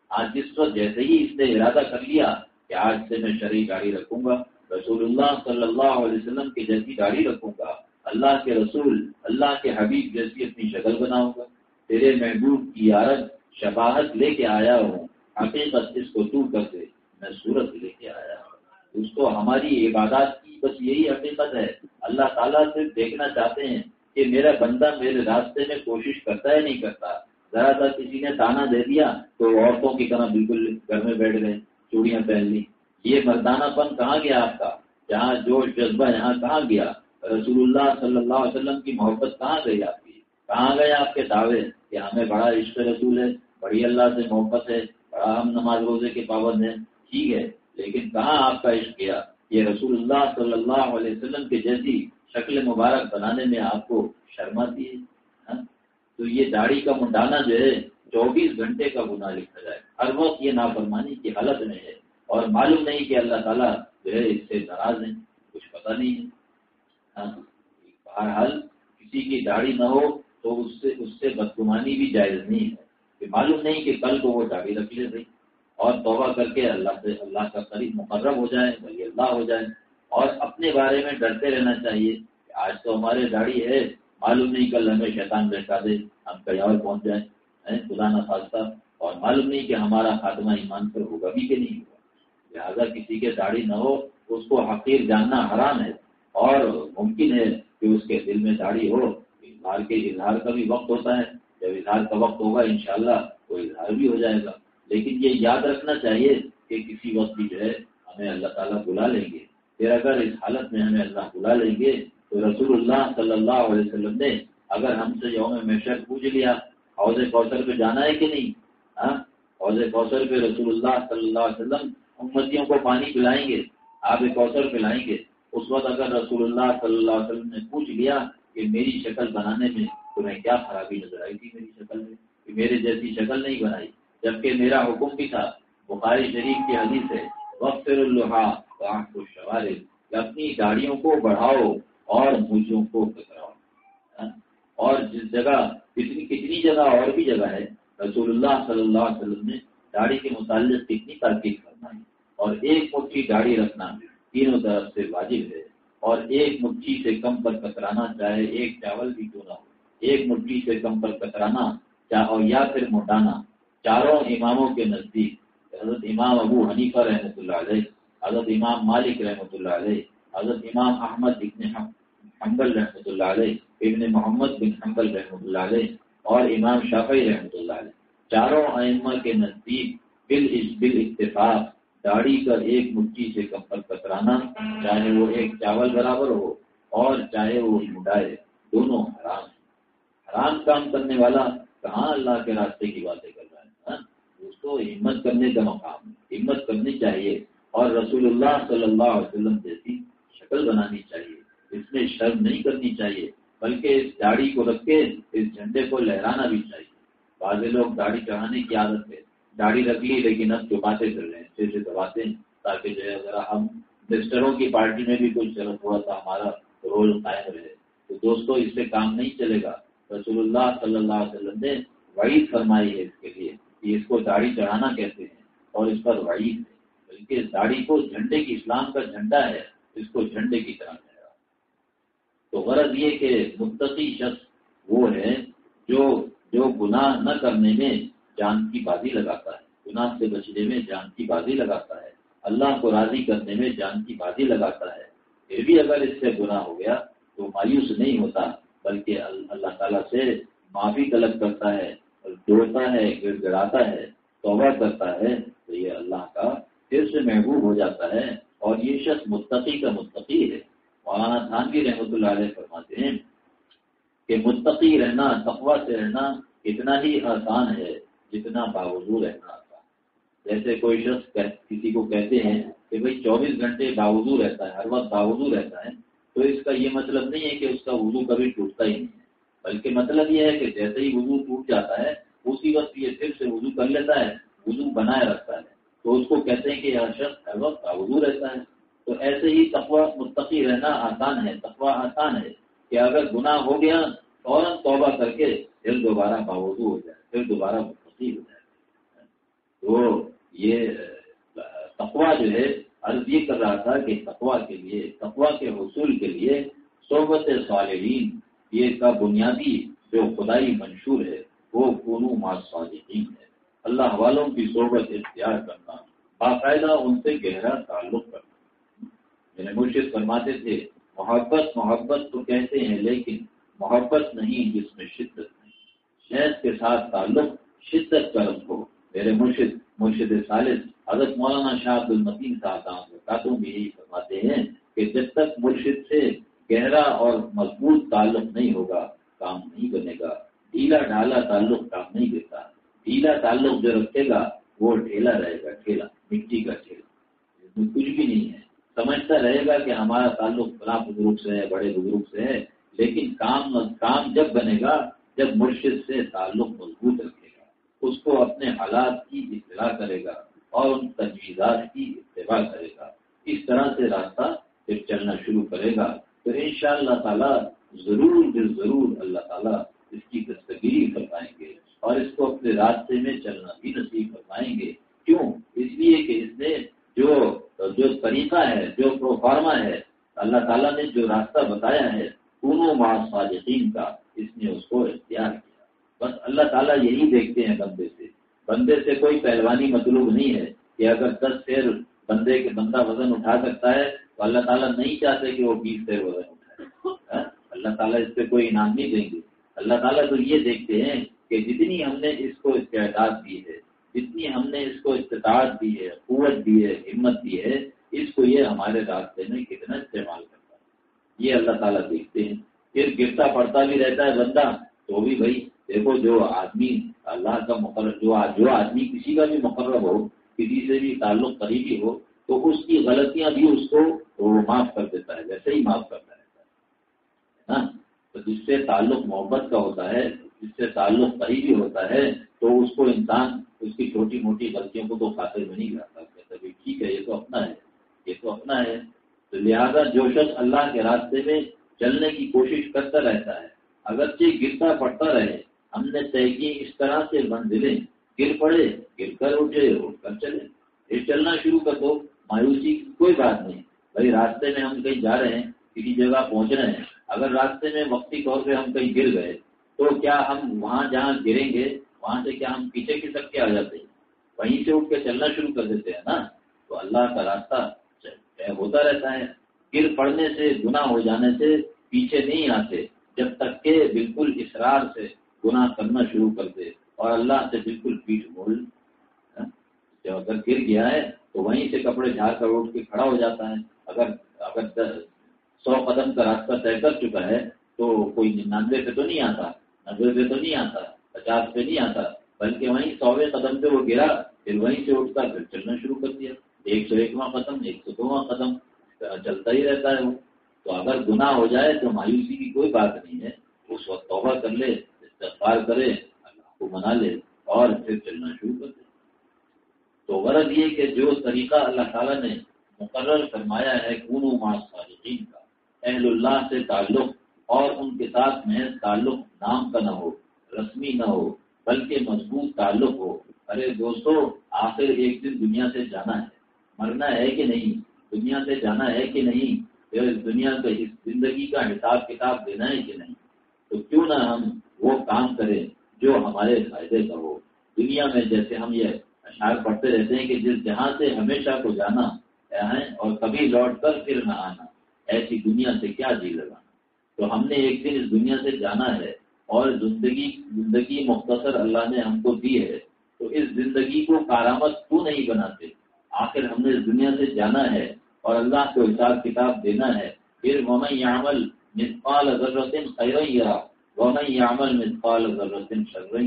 آج جس وقت جیسے ہی اس نے ارادہ کر لیا کہ آج سے میں شرح گاڑی رکھوں گا، رسول اللہ صلی اللہ علیہ وسلم کی جیسی گاڑی رکھوں گا، اللہ کے رسول، اللہ کے حبیب جیسی اپنی شکل بناؤں گا۔ تیرے محبوب کی عادت شباہت لے کے آیا ہوں، حقیقت اس کو دور کر دے، میں صورت لے کے آیا ہوں۔ اس کو ہماری عبادات کی بس یہی حقیقت ہے۔ اللہ تعالیٰ سے دیکھنا چاہتے ہیں کہ میرا بندہ میرے راستے میں کوشش کرتا ہے، نہیں کرتا۔ ذرا سا کسی نے تانا دے دیا تو عورتوں کی طرح بالکل گھر میں بیٹھ گئے، چوڑیاں پہن لی یہ مردانہ پن کہاں گیا آپ کا؟ جہاں جوش جذبہ یہاں کہاں گیا؟ رسول اللہ صلی اللہ علیہ وسلم کی محبت کہاں گئی آپ کی؟ کہاں گئے آپ کے دعوے کہ ہمیں بڑا عشق رسول ہے، بڑی اللہ سے محبت ہے، بڑا ہم نماز روزے کے پابند ہیں۔ ٹھیک ہے، لیکن کہاں آپ کا عشق گیا؟ یہ رسول اللہ صلی اللہ علیہ وسلم کے جیسی شکل مبارک بنانے میں آپ کو شرماتی ہے ہاں؟ تو یہ داڑھی کا منڈانا جو ہے، چوبیس گھنٹے کا گناہ لکھا جائے۔ ہر وقت یہ نافرمانی کی حالت میں ہے۔ اور معلوم نہیں کہ اللہ تعالیٰ جو ہے، اس سے ناراض ہیں، کچھ پتہ نہیں ہے۔ ہاں؟ بہرحال کسی کی داڑھی نہ ہو تو اس سے اس سے بدگمانی بھی جائز نہیں ہے۔ کہ معلوم نہیں کہ کل کو وہ داڑھی رکھ لے رہی اور توبہ کر کے اللہ سے، اللہ کا قریب مقرب ہو جائے ولی اللہ ہو جائے اور اپنے بارے میں ڈرتے رہنا چاہیے کہ آج تو ہمارے داڑھی ہے، معلوم نہیں کل ہمیں شیطان بیٹھا دے، ہم کہیں اور پہنچ جائیں۔ خدا نہ خاصہ اور معلوم نہیں کہ ہمارا خاتمہ ایمان پر ہوگا بھی کہ نہیں ہوگا۔ لہٰذا کسی کے داڑھی نہ ہو، اس کو حقیر جاننا حرام ہے۔ اور ممکن ہے کہ اس کے دل میں داڑھی ہو۔ اظہار کے اظہار کا بھی وقت ہوتا ہے۔ جب اظہار کا وقت ہوگا، انشاءاللہ وہ اظہار بھی ہو جائے گا۔ لیکن یہ یاد رکھنا چاہیے کہ کسی وقت بھی جو ہے، ہمیں اللہ تعالیٰ بلا لیں گے۔ پھر اگر اس حالت میں ہمیں اللہ بلا لیں گے، تو رسول اللہ صلی اللہ علیہ وسلم نے اگر ہم سے یوم میں پوچھ لیا، حوض کوثر پہ جانا ہے کہ نہیں؟ ہاں؟ حوض کوثر پہ رسول اللہ صلی اللہ علیہ وسلم امتیوں کو پانی پلائیں گے، آب کوثر پلائیں گے۔ اس وقت اگر رسول اللہ صلی اللہ علیہ وسلم نے پوچھ لیا کہ میری شکل بنانے میں تمہیں کیا خرابی نظر آئی تھی میری شکل میں؟ کہ میرے جیسی شکل نہیں بنائی، جبکہ میرا حکم بھی تھا۔ بخاری شریف کی حدیث ہے وقت شوارے، اپنی گاڑیوں کو بڑھاؤ اور مجھوں کو کراؤ ہاں؟ اور جس جگہ، کتنی کتنی جگہ اور بھی جگہ ہے، رسول اللہ صلی اللہ علیہ وسلم نے داڑھی کے متعلق کتنی تاکید کرنا ہے اور ایک مٹھی داڑھی رکھنا تینوں طرف سے واجب ہے، اور ایک مٹھی سے کم پر کترانا چاہے ایک چاول بھی کیوں نہ ہو، ایک مٹھی سے کم پر کترانا یا پھر موٹانا چاروں اماموں کے نزدیک، حضرت امام ابو حنیفہ رحمۃ اللہ علیہ حضرت امام مالک رحمۃ اللہ علیہ، حضرت امام احمد ابن حنبل رحمۃ اللہ علیہ، ابن محمد بن حنبل رحمۃ اللہ علیہ اور امام شافعی رحمۃ اللہ علیہ۔ چاروں ائمہ کے نزدیک بال بال اتفاق، داڑھی کا ایک مٹھی سے کم پر کترانا، چاہے وہ ایک چاول برابر ہو اور چاہے وہ مڈائے دونوں حرام حرام کام کرنے والا کہاں اللہ کے راستے کی باتیں کر رہا ہے؟ ہاں؟ اس کو ہمت کرنے کا مقام ہمت کرنی چاہیے۔ اور رسول اللہ صلی اللہ علیہ وسلم جیسی شکل بنانی چاہیے۔ اس میں شرم نہیں کرنی چاہیے، بلکہ اس داڑھی کو رکھ کے اس جھنڈے کو لہرانا بھی چاہیے۔ بعض لوگ داڑھی چڑھانے کی عادت ہے داڑھی رکھ لی لیکن اب چپاتے چل رہے ہیں اچھے سے دباتے ہیں تاکہ جو ہے ذرا ہم مسٹروں کی پارٹی میں بھی کچھ تھوڑا سا ہمارا رول قائم رہے۔ تو دوستو، اس سے کام نہیں چلے گا۔ رسول اللہ صلی اللہ علیہ وسلم نے وعید فرمائی ہے اس کے لیے کہ اس کو داڑھی چڑھانا کہتے ہیں اور اس پر وعید ہے۔ بلکہ داڑھی کو جھنڈے کی اسلام کا جھنڈا ہے، اس کو جھنڈے کی طرح رہا۔ تو غرض یہ کہ متقی شخص وہ ہے جو جو گناہ نہ کرنے میں جان کی بازی لگاتا ہے۔ گناہ سے بچنے میں جان کی بازی لگاتا ہے۔ اللہ کو راضی کرنے میں جان کی بازی لگاتا ہے۔ پھر بھی اگر اس سے گناہ ہو گیا تو مایوس نہیں ہوتا، بلکہ اللہ تعالیٰ سے معافی طلب کرتا ہے جوڑتا ہے گڑ گڑاتا ہے، توبہ کرتا ہے۔ تو یہ اللہ کا پھر سے محبوب ہو جاتا ہے اور یہ شخص متقی کا متقی ہے۔ مولانا تھانوی رحمۃ اللہ علیہ فرماتے ہیں کہ متقی رہنا تقوا سے رہنا اتنا ہی آسان ہے جتنا باوضو رہنا آسان جیسے کوئی شخص کسی کو کہتے ہیں کہ بھائی چوبیس گھنٹے باوضو رہتا ہے، ہر وقت باوضو رہتا ہے، تو اس کا یہ مطلب نہیں ہے کہ اس کا وضو کبھی ٹوٹتا ہی نہیں ہے، بلکہ مطلب یہ ہے کہ جیسے ہی وضو ٹوٹ جاتا ہے، اسی وقت یہ پھر سے وضو کر لیتا ہے، وضو بنائے رکھتا ہے۔ تو اس کو کہتے ہیں کہ یہ شخص ہر وقت وضو رہتا ہے۔ تو ایسے ہی تقوا متقی رہنا آسان ہے تقوا آسان ہے کہ اگر گناہ ہو گیا، فوراً توبہ کر کے پھر دوبارہ باوضو ہو جائے، پھر دوبارہ متقی ہو جائے۔ تو یہ تقوا جو ہے، عرض یہ کر رہا تھا کہ تقوا کے لیے تقوا کے حصول کے لیے صحبت صالحین، یہ کا بنیادی جو خدائی منشور ہے، وہ کونو صالحین ہے۔ اللہ والوں کی صحبت اختیار کرنا، باقاعدہ ان سے گہرا تعلق کرنا۔ میرے مرشد فرماتے تھے، محبت محبت تو کہتے ہیں، لیکن محبت نہیں جس میں شدت نہیں شہد کے ساتھ تعلق، شدت کا رکھو۔ میرے مرشد مرشد ثالث، حضرت مولانا شاہ عبد المدین صاحب بھی یہی فرماتے ہیں کہ جب تک مرشد سے گہرا اور مضبوط تعلق نہیں ہوگا، کام نہیں بنے گا۔ ڈھیلا ڈھالا تعلق کام نہیں دیتا۔ ڈھیلا تعلق جو رکھے گا، وہ ڈھیلا رہے گا ٹھیلا مٹی کا ٹھیلا اس میں کچھ بھی نہیں ہے۔ سمجھتا رہے گا کہ ہمارا تعلق بڑا بزرگ سے ہے، بڑے بزرگ سے ہے، لیکن کام کام جب بنے گا، جب مرشد سے تعلق مضبوط رکھے گا، اس کو اپنے حالات کی اطلاع کرے گا اور ان تجویزات کی اتباع کرے گا۔ اس طرح سے راستہ پھر چلنا شروع کرے گا، تو ان شاء اللہ تعالیٰ ضرور ضرور اللہ تعالیٰ اس کی دستگیری کروائیں گے۔ اور اس کو اپنے راستے میں چلنا بھی نصیب کروائیں گے۔ کیوں؟ اس لیے کہ اس نے جو جو طریقہ ہے، جو پروفارما ہے، اللہ تعالیٰ نے جو راستہ بتایا ہے دونوں صادقین کا، اس نے اس کو اختیار کیا۔ بس اللہ تعالیٰ یہی دیکھتے ہیں بندے سے۔ بندے سے کوئی پہلوانی مطلوب نہیں ہے کہ اگر دس سیر بندے کے بندہ وزن اٹھا سکتا ہے تو اللہ تعالیٰ نہیں چاہتے کہ وہ بیس سیر وزن اٹھائے۔ ہاں؟ اللہ تعالیٰ اس پہ کوئی انعام نہیں دیں گے۔ اللہ تعالیٰ تو یہ دیکھتے ہیں کہ جتنی ہم نے اس کو استعداد دی ہے اتنی ہم نے اس کو استطاعت دی ہے، قوت دی ہے، ہمت دی ہے، اس کو یہ ہمارے راستے میں کتنا استعمال کرتا ہے۔ یہ اللہ تعالیٰ دیکھتے ہیں۔ پھر گرتا پڑتا بھی رہتا ہے بندہ، تو بھی بھائی، دیکھو جو آدمی، اللہ کا مقرر، جو جو آدمی کسی کا بھی مقرر ہو، کسی سے بھی تعلق قریبی ہو، تو اس کی غلطیاں بھی اس کو معاف کر دیتا ہے، ویسے ہی معاف کرتا رہتا ہے۔ تو جس سے تعلق محبت کا ہوتا ہے جس سے تعلق قریبی ہوتا ہے، تو اس کو انسان اس کی چھوٹی موٹی غلطیوں کو تو خاطر میں نہیں کرتا، کہتا ٹھیک ہے، یہ تو اپنا ہے، یہ تو اپنا ہے۔ تو لہذا جو شخص اللہ کے راستے میں چلنے کی کوشش کرتا رہتا ہے، اگرچہ گرتا پڑتا رہے، ہم نے طے کی اس طرح سے منزلیں، گر پڑے، گر کر اٹھے، اٹھ کر چلے۔ یہ چلنا شروع کر دو، مایوسی کی کوئی بات نہیں۔ بھائی راستے میں ہم کہیں جا رہے ہیں، کسی جگہ پہنچ رہے ہیں، اگر راستے میں وقتی طور پہ ہم کہیں گر گئے تو کیا ہم وہاں جہاں گریں گے، وہاں سے کیا ہم پیچھے کی سب کے آ جاتے ہیں؟ وہیں سے اٹھ کے چلنا شروع کر دیتے ہیں نا؟ تو اللہ کا راستہ ہوتا رہتا ہے۔ گر پڑنے سے، گناہ ہو جانے سے پیچھے نہیں آتے، جب تک کہ بالکل اسرار سے گناہ کرنا شروع کر دے اور اللہ سے بالکل پیٹ موڑ جب اگر گر گیا ہے تو وہیں سے کپڑے جھاڑ کر اٹھ کے کھڑا ہو جاتا ہے۔ اگر اگر سو قدم کا راستہ طے کر چکا ہے تو کوئی ننانوے پہ تو نہیں آتا۔ نبے پہ تو نہیں آتا پچاس پہ نہیں آتا، بلکہ وہیں سوے قدم پہ وہ گرا، پھر وہیں سے اٹھ کر پھر چلنا شروع کر دیا۔ ایک سو ایکواں قدم، ایک سو دواں قدم، چلتا ہی رہتا ہے وہ۔ تو اگر گناہ ہو جائے تو مایوسی کی کوئی بات نہیں ہے۔ اس وقت توبہ کر لے، استغفار کرے، اللہ کو منا لے اور پھر چلنا شروع کر دے۔ تو غرض یہ کہ جو طریقہ اللہ تعالیٰ نے مقرر فرمایا ہے کون و صالحین کا، اہل اللہ سے تعلق اور ان کے ساتھ میں تعلق نام کا نہ ہو، رسمی نہ ہو، بلکہ مضبوط تعلق ہو۔ ارے دوستو، آخر ایک دن دنیا سے جانا ہے۔ مرنا ہے کہ نہیں؟ دنیا سے جانا ہے کہ نہیں؟ دنیا کا زندگی کا حساب کتاب دینا ہے کہ نہیں؟ تو کیوں نہ ہم وہ کام کریں جو ہمارے فائدے کا ہو۔ دنیا میں جیسے ہم یہ اشعار پڑھتے رہتے ہیں کہ جس جہاں سے ہمیشہ کو جانا ہے اور کبھی لوٹ کر پھر نہ آنا، ایسی دنیا سے کیا جی لگانا تو ہم نے ایک دن اس دنیا سے جانا ہے اور زندگی زندگی مختصر اللہ نے ہم کو دی ہے، تو اس زندگی کو کارآمد کیوں نہیں بناتے؟ آخر ہم نے اس دنیا سے جانا ہے اور اللہ کو حساب کتاب دینا ہے۔ پھر ومن یعمل مثقال ضرورت خیر یرا ومن یعمل مثقال ضرورت شر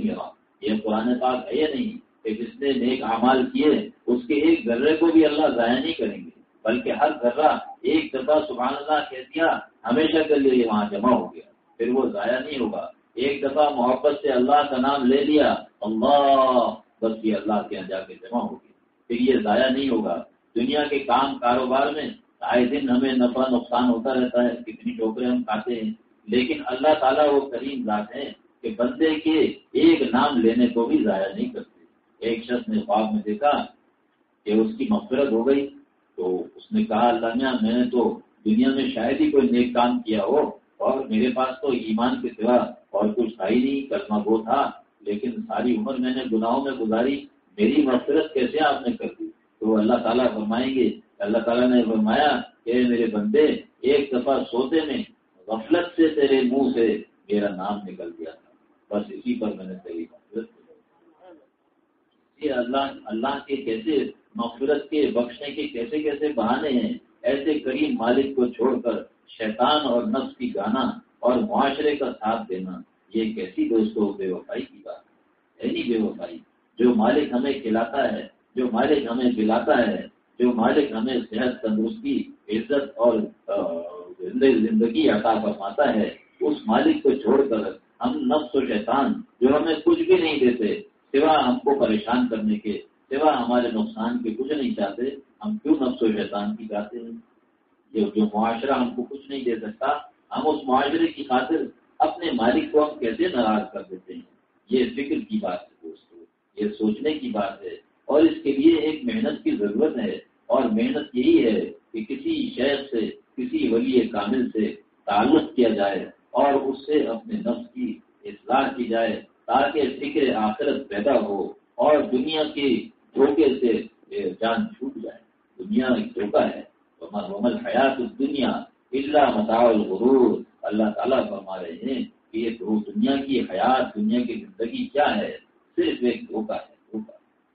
یہ قرآن پاک ہے یا نہیں؟ کہ جس نے نیک اعمال کیے، اس کے ایک ذرے کو بھی اللہ ضائع نہیں کریں گے۔ بلکہ ہر ذرہ ایک دفعہ سبحان اللہ کہہ دیا، ہمیشہ کے لیے وہاں جمع ہو گیا۔ پھر وہ ضائع نہیں ہوگا۔ ایک دفعہ محبت سے اللہ کا نام لے لیا، اللہ، بس یہ اللہ کے یہاں جا کے جمع ہو گیا۔ پھر یہ ضائع نہیں ہوگا۔ دنیا کے کام کاروبار میں آئے دن ہمیں نفع نقصان ہوتا رہتا ہے، کتنی ٹوکرے ہم کھاتے ہیں۔ لیکن اللہ تعالیٰ وہ کریم ذات ہے کہ بندے کے ایک نام لینے کو بھی ضائع نہیں کرتے۔ ایک شخص نے خواب میں دیکھا کہ اس کی مغفرت ہو گئی۔ تو اس نے کہا، اللہ میاں میں نے تو دنیا میں شاید ہی کوئی نیک کام کیا ہو اور میرے پاس تو ایمان کے سوا اور کچھ تھا ہی نہیں، کلمہ وہ تھا، لیکن ساری عمر میں نے گناہوں میں گزاری، میری مفرت کیسے آپ نے کر دی؟ تو اللہ تعالیٰ فرمائیں گے، اللہ تعالیٰ نے فرمایا کہ میرے بندے، ایک دفعہ سوتے میں غفلت سے تیرے منہ سے میرا نام نکل گیا تھا۔ بس اسی پر میں نے تیری مفرت یہ اللہ اللہ کے کیسے مغفرت کے بخشنے کے کیسے کیسے بہانے ہیں، ایسے کریم مالک کو چھوڑ کر شیطان اور نفس کی گانا اور معاشرے کا ساتھ دینا، یہ کیسی دوستوں بے وفائی کی بات ہے؟ بے وفائی، جو مالک ہمیں کھلاتا ہے، جو مالک ہمیں پلاتا ہے، جو مالک ہمیں صحت تندرستی، عزت اور زندگی عطا فرماتا ہے، اس مالک کو چھوڑ کر ہم نفس و شیطان جو ہمیں کچھ بھی نہیں دیتے، سوا ہم کو پریشان کرنے کے سوا ہمارے نقصان کے کچھ نہیں چاہتے، ہم کیوں نفس و شیطان کی چاہتے ہیں؟ جو جو معاشرہ ہم کو کچھ نہیں دے سکتا، ہم اس معاشرے کی خاطر اپنے مالک کو ہم کیسے ناراض کر دیتے ہیں؟ یہ فکر کی بات ہے دوست یہ سوچنے کی بات ہے۔ اور اس کے لیے ایک محنت کی ضرورت ہے۔ اور محنت یہی ہے کہ کسی شہر سے، کسی ولی کامل سے تعلق کیا جائے اور اس سے اپنے نفس کی اصلاح کی جائے تاکہ فکر آخرت پیدا ہو اور دنیا کے دھوکے سے جان چھوٹ جائے، دنیا ایک دھوکہ ہے۔ محمد حیات دنیا اللہ مطاع الغرور۔ اللہ تعالیٰ فرما رہے ہیں کہ یہ دنیا کی حیات، دنیا کی زندگی کیا ہے؟ صرف ایک دھوکہ ہے، دھوکہ۔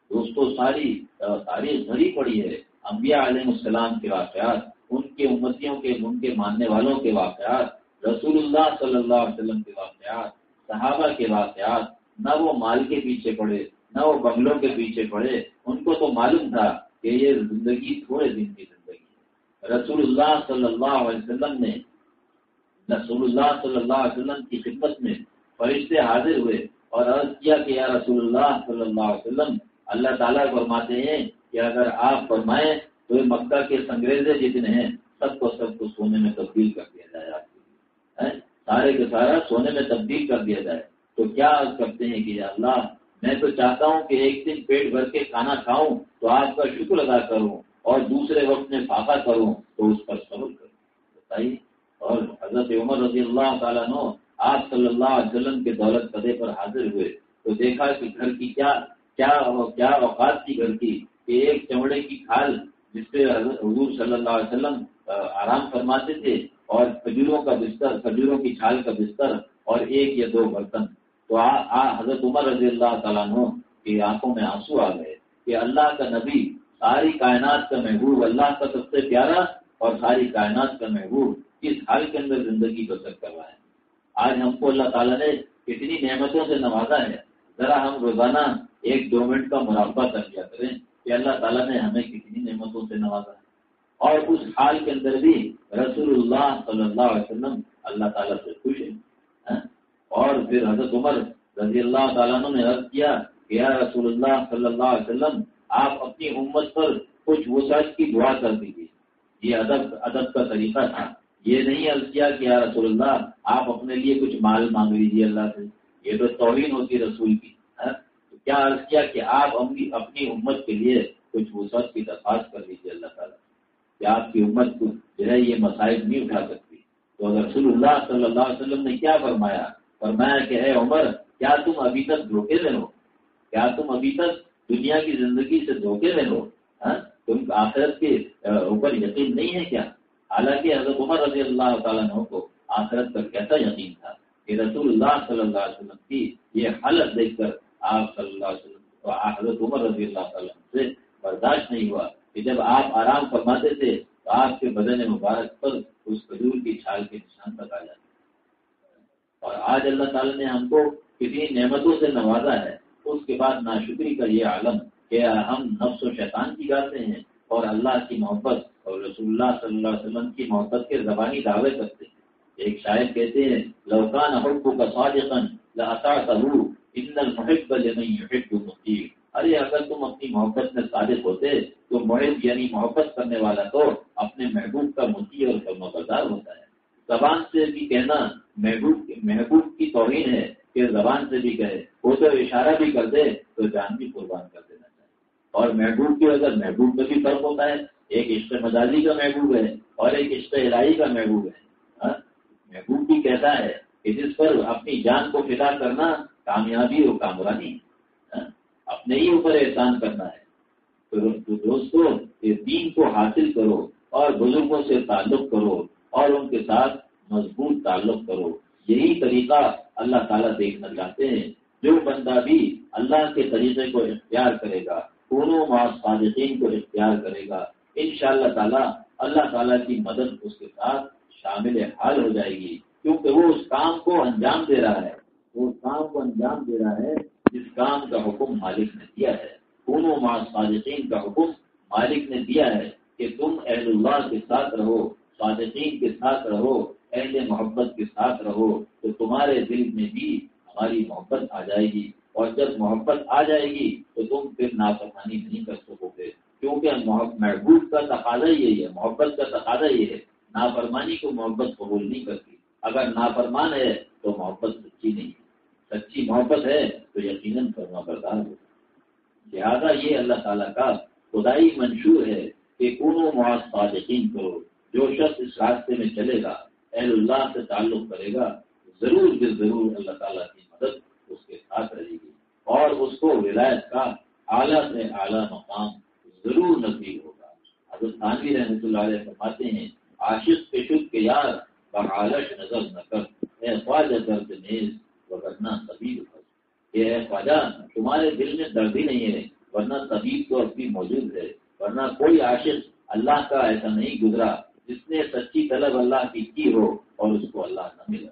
دوستوں ساری تاریخ بھری پڑی ہے۔ انبیاء علیہ السلام کے واقعات، ان کے امتیوں کے، ان کے ماننے والوں کے واقعات، رسول اللہ صلی اللہ علیہ وسلم کے واقعات، صحابہ کے واقعات، نہ وہ مال کے پیچھے پڑے نہ وہ بنگلوں کے پیچھے پڑے، ان کو تو معلوم تھا کہ یہ زندگی تھوڑے دن کی زندگی ہے۔ رسول اللہ صلی اللہ علیہ وسلم نے، رسول اللہ صلی اللہ علیہ وسلم کی خدمت میں فرشتے حاضر ہوئے اور عرض کیا کہ یا رسول اللہ صلی اللہ علیہ وسلم، اللہ تعالیٰ فرماتے ہیں کہ اگر آپ فرمائیں تو مکہ کے سنگریزے جتنے ہیں، سب کو سب کو سونے میں تبدیل کر دیا جائے آپ کے سارے کے سارا سونے میں تبدیل کر دیا جائے۔ تو کیا کرتے ہیں کہ اللہ میں تو چاہتا ہوں کہ ایک دن پیٹ بھر کے کھانا کھاؤں، تو آپ کا شکر ادا کروں اور دوسرے وقت میں فاقہ کروں، تو اس پر صبر کروں۔ بتائیے، اور حضرت عمر رضی اللہ تعالیٰ نو آپ صلی اللہ علیہ وسلم کے دولت قدے پر حاضر ہوئے، تو دیکھا کہ گھر کی کیا کیا کیا اوقات تھی گھر کی کہ ایک چمڑے کی کھال جس پہ حضور صلی اللہ علیہ وسلم آرام فرماتے تھے اور کھجوروں کا بستر، کھجوروں کی چھال کا بستر اور ایک یا دو برتن۔ تو آ, آ حضرت عمر رضی اللہ تعالیٰ عنہ کی آنکھوں میں آنسو آ گئے کہ اللہ کا نبی ساری کائنات کا محبوب اللہ کا سب سے پیارا اور ساری کائنات کا محبوب کس حال کے اندر زندگی بسر کر رہا ہے آج ہم کو اللہ تعالیٰ نے کتنی نعمتوں سے نوازا ہے ذرا ہم روزانہ ایک دو منٹ کا مراقبہ کر لیا کریں کہ اللہ تعالیٰ نے ہمیں کتنی نعمتوں سے نوازا ہے۔ اور اس حال کے اندر بھی رسول اللہ صلی اللہ علیہ وسلم اللہ تعالیٰ سے خوش ہے اور پھر حضرت عمر رضی اللہ تعالیٰ نے عرض کیا کہ یا رسول اللہ صلی اللہ علیہ وسلم، آپ اپنی امت پر کچھ وسعت کی دعا کر دیجیے یہ ادب ادب کا طریقہ تھا۔ یہ نہیں عرض کیا کہ یا رسول اللہ، آپ اپنے لیے کچھ مال مانگ لیجیے اللہ سے۔ یہ تو توہین ہوتی رسول کی ہاں؟ تو کیا عرض کیا کہ آپ اپنی امت کے لیے کچھ وسعت کی درخواست کر لیجیے اللہ تعالیٰ؟ کہ آپ کی امت کو جو ہے یہ مسائل نہیں اٹھا سکتی؟ تو رسول اللہ صلی اللہ علیہ وسلم نے کیا فرمایا؟ فرمایا کہ اے عمر، کیا تم ابھی تک دھوکے میں ہو؟ کیا تم ابھی تک دنیا کی زندگی سے دھوکے میں ہو؟ ہاں؟ تم آخرت کے اوپر یقین نہیں ہے کیا؟ حالانکہ حضرت عمر رضی اللہ تعالیٰ عنہ کو آخرت پر کیسا یقین تھا کہ رسول اللہ صلی اللہ علیہ وسلم کی یہ حالت دیکھ کر آپ صلی اللہ علیہ وسلم حضرت عمر رضی اللہ تعالیٰ سے برداشت نہیں ہوا کہ جب آپ آرام فرماتے تھے تو آپ کے بدن مبارک پر اس کھجور کی چھال کے نشان تک آ جاتے اور آج اللہ تعالیٰ نے ہم کو کتنی نعمتوں سے نوازا ہے، اس کے بعد ناشکری کا یہ عالم کہ ہم نفس و شیطان کی گاتے ہیں اور اللہ کی محبت اور رسول اللہ صلی اللہ علیہ وسلم کی محبت کے زبانی دعوے کرتے ہیں۔ ایک شاعر کہتے ہیں لوکان حب کا صادقن لتا ان المحب يحب ارے، اگر تم اپنی محبت میں صادق ہوتے، تو محب یعنی محبت کرنے والا تو اپنے محبوب کا متی اور فرما بردار ہوتا ہے۔ زبان سے بھی کہنا محبوب محبوب کی توہین ہے کہ زبان سے بھی کہے۔ وہ تو اشارہ بھی کر دے تو جان بھی قربان کر دینا چاہیے۔ اور محبوب کی اگر محبوب میں بھی فرق ہوتا ہے۔ ایک عشق مزاجی کا محبوب ہے اور ایک عشق الہی کا محبوب ہے۔ ہاں؟ محبوب بھی کہتا ہے کہ جس پر اپنی جان کو فدا کرنا کامیابی اور کامرانی ہاں؟ اپنے ہی اوپر احسان کرنا ہے۔ تو دوستو دین کو حاصل کرو اور بزرگوں سے تعلق کرو۔ اور ان کے ساتھ مضبوط تعلق کرو۔ یہی طریقہ اللہ تعالیٰ دیکھنا چاہتے ہیں۔ جو بندہ بھی اللہ کے طریقے کو اختیار کرے گا دونوں صادقین کو اختیار کرے گا ان شاء اللہ تعالیٰ اللہ تعالیٰ کی مدد اس کے ساتھ شامل حال ہو جائے گی۔ کیونکہ وہ اس کام کو انجام دے رہا ہے۔ وہ اس کام کو انجام دے رہا ہے جس کام کا حکم مالک نے دیا ہے۔ دونوں صادقین کا حکم مالک نے دیا ہے کہ تم اہل اللہ کے ساتھ رہو۔ صادقین کے ساتھ رہو، اہل محبت کے ساتھ رہو، تو تمہارے دل میں بھی ہماری محبت آ جائے گی۔ اور جب محبت آ جائے گی، تو تم پھر نافرمانی نہیں کر سکو گے۔ کیونکہ محبوب کا تقاضا یہی ہے، محبت کا تقاضا یہ ہے، نافرمانی کو محبت قبول نہیں کرتی۔ اگر نافرمان ہے، تو محبت سچی نہیں سچی محبت ہے، تو یقیناً فرما بردار ہو۔ لہٰذا یہ اللہ تعالیٰ کا خدائی منشور ہے کہ کونوں معاذ صادقین کرو۔ جو شخص اس راستے میں چلے گا، اہل اللہ سے تعلق کرے گا، ضرور ضرور اللہ تعالیٰ کی مدد اس کے ساتھ رہے گی۔ اور اس کو ولایت کا اعلیٰ سے اعلیٰ مقام ضرور نصیب ہوگا۔ حضرت خانوی رحمۃ اللہ علیہ فرماتے ہیں، عاشق کے شد کے یار بغالش نظر نہ کر۔ اے خواجہ، درد نیز وغیرہ سبھی اے خواجہ، تمہارے دل میں درد ہی نہیں ہے، ورنہ طبیب تو اب بھی موجود ہے۔ ورنہ کوئی عاشق اللہ کا ایسا نہیں گزرا۔ جس نے سچی طلب اللہ کی کی ہو اور اس کو اللہ نہ ملا۔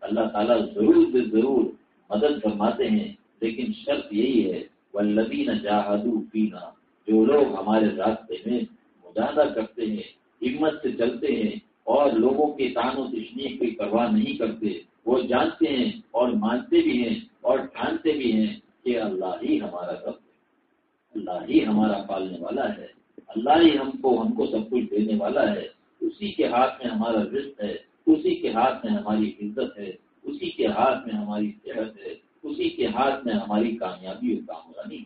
اللہ تعالیٰ ضرور سے ضرور مدد فرماتے ہیں، لیکن شرط یہی ہے ولدین جاہدو پینا جو لوگ ہمارے راستے میں مجاہدہ کرتے ہیں، ہمت سے چلتے ہیں اور لوگوں کے تان و تشنی کی پرواہ نہیں کرتے، وہ جانتے ہیں اور مانتے بھی ہیں اور ٹھانتے بھی ہیں کہ اللہ ہی ہمارا رب ہے۔ اللہ ہی ہمارا پالنے والا ہے۔ اللہ ہی ہم کو ہم کو سب کچھ دینے والا ہے۔ اسی کے ہاتھ میں ہمارا رزق ہے، اسی کے ہاتھ میں ہماری عزت ہے، اسی کے ہاتھ میں ہماری صحت ہے، اسی کے ہاتھ میں ہماری کامیابی اور کامرانی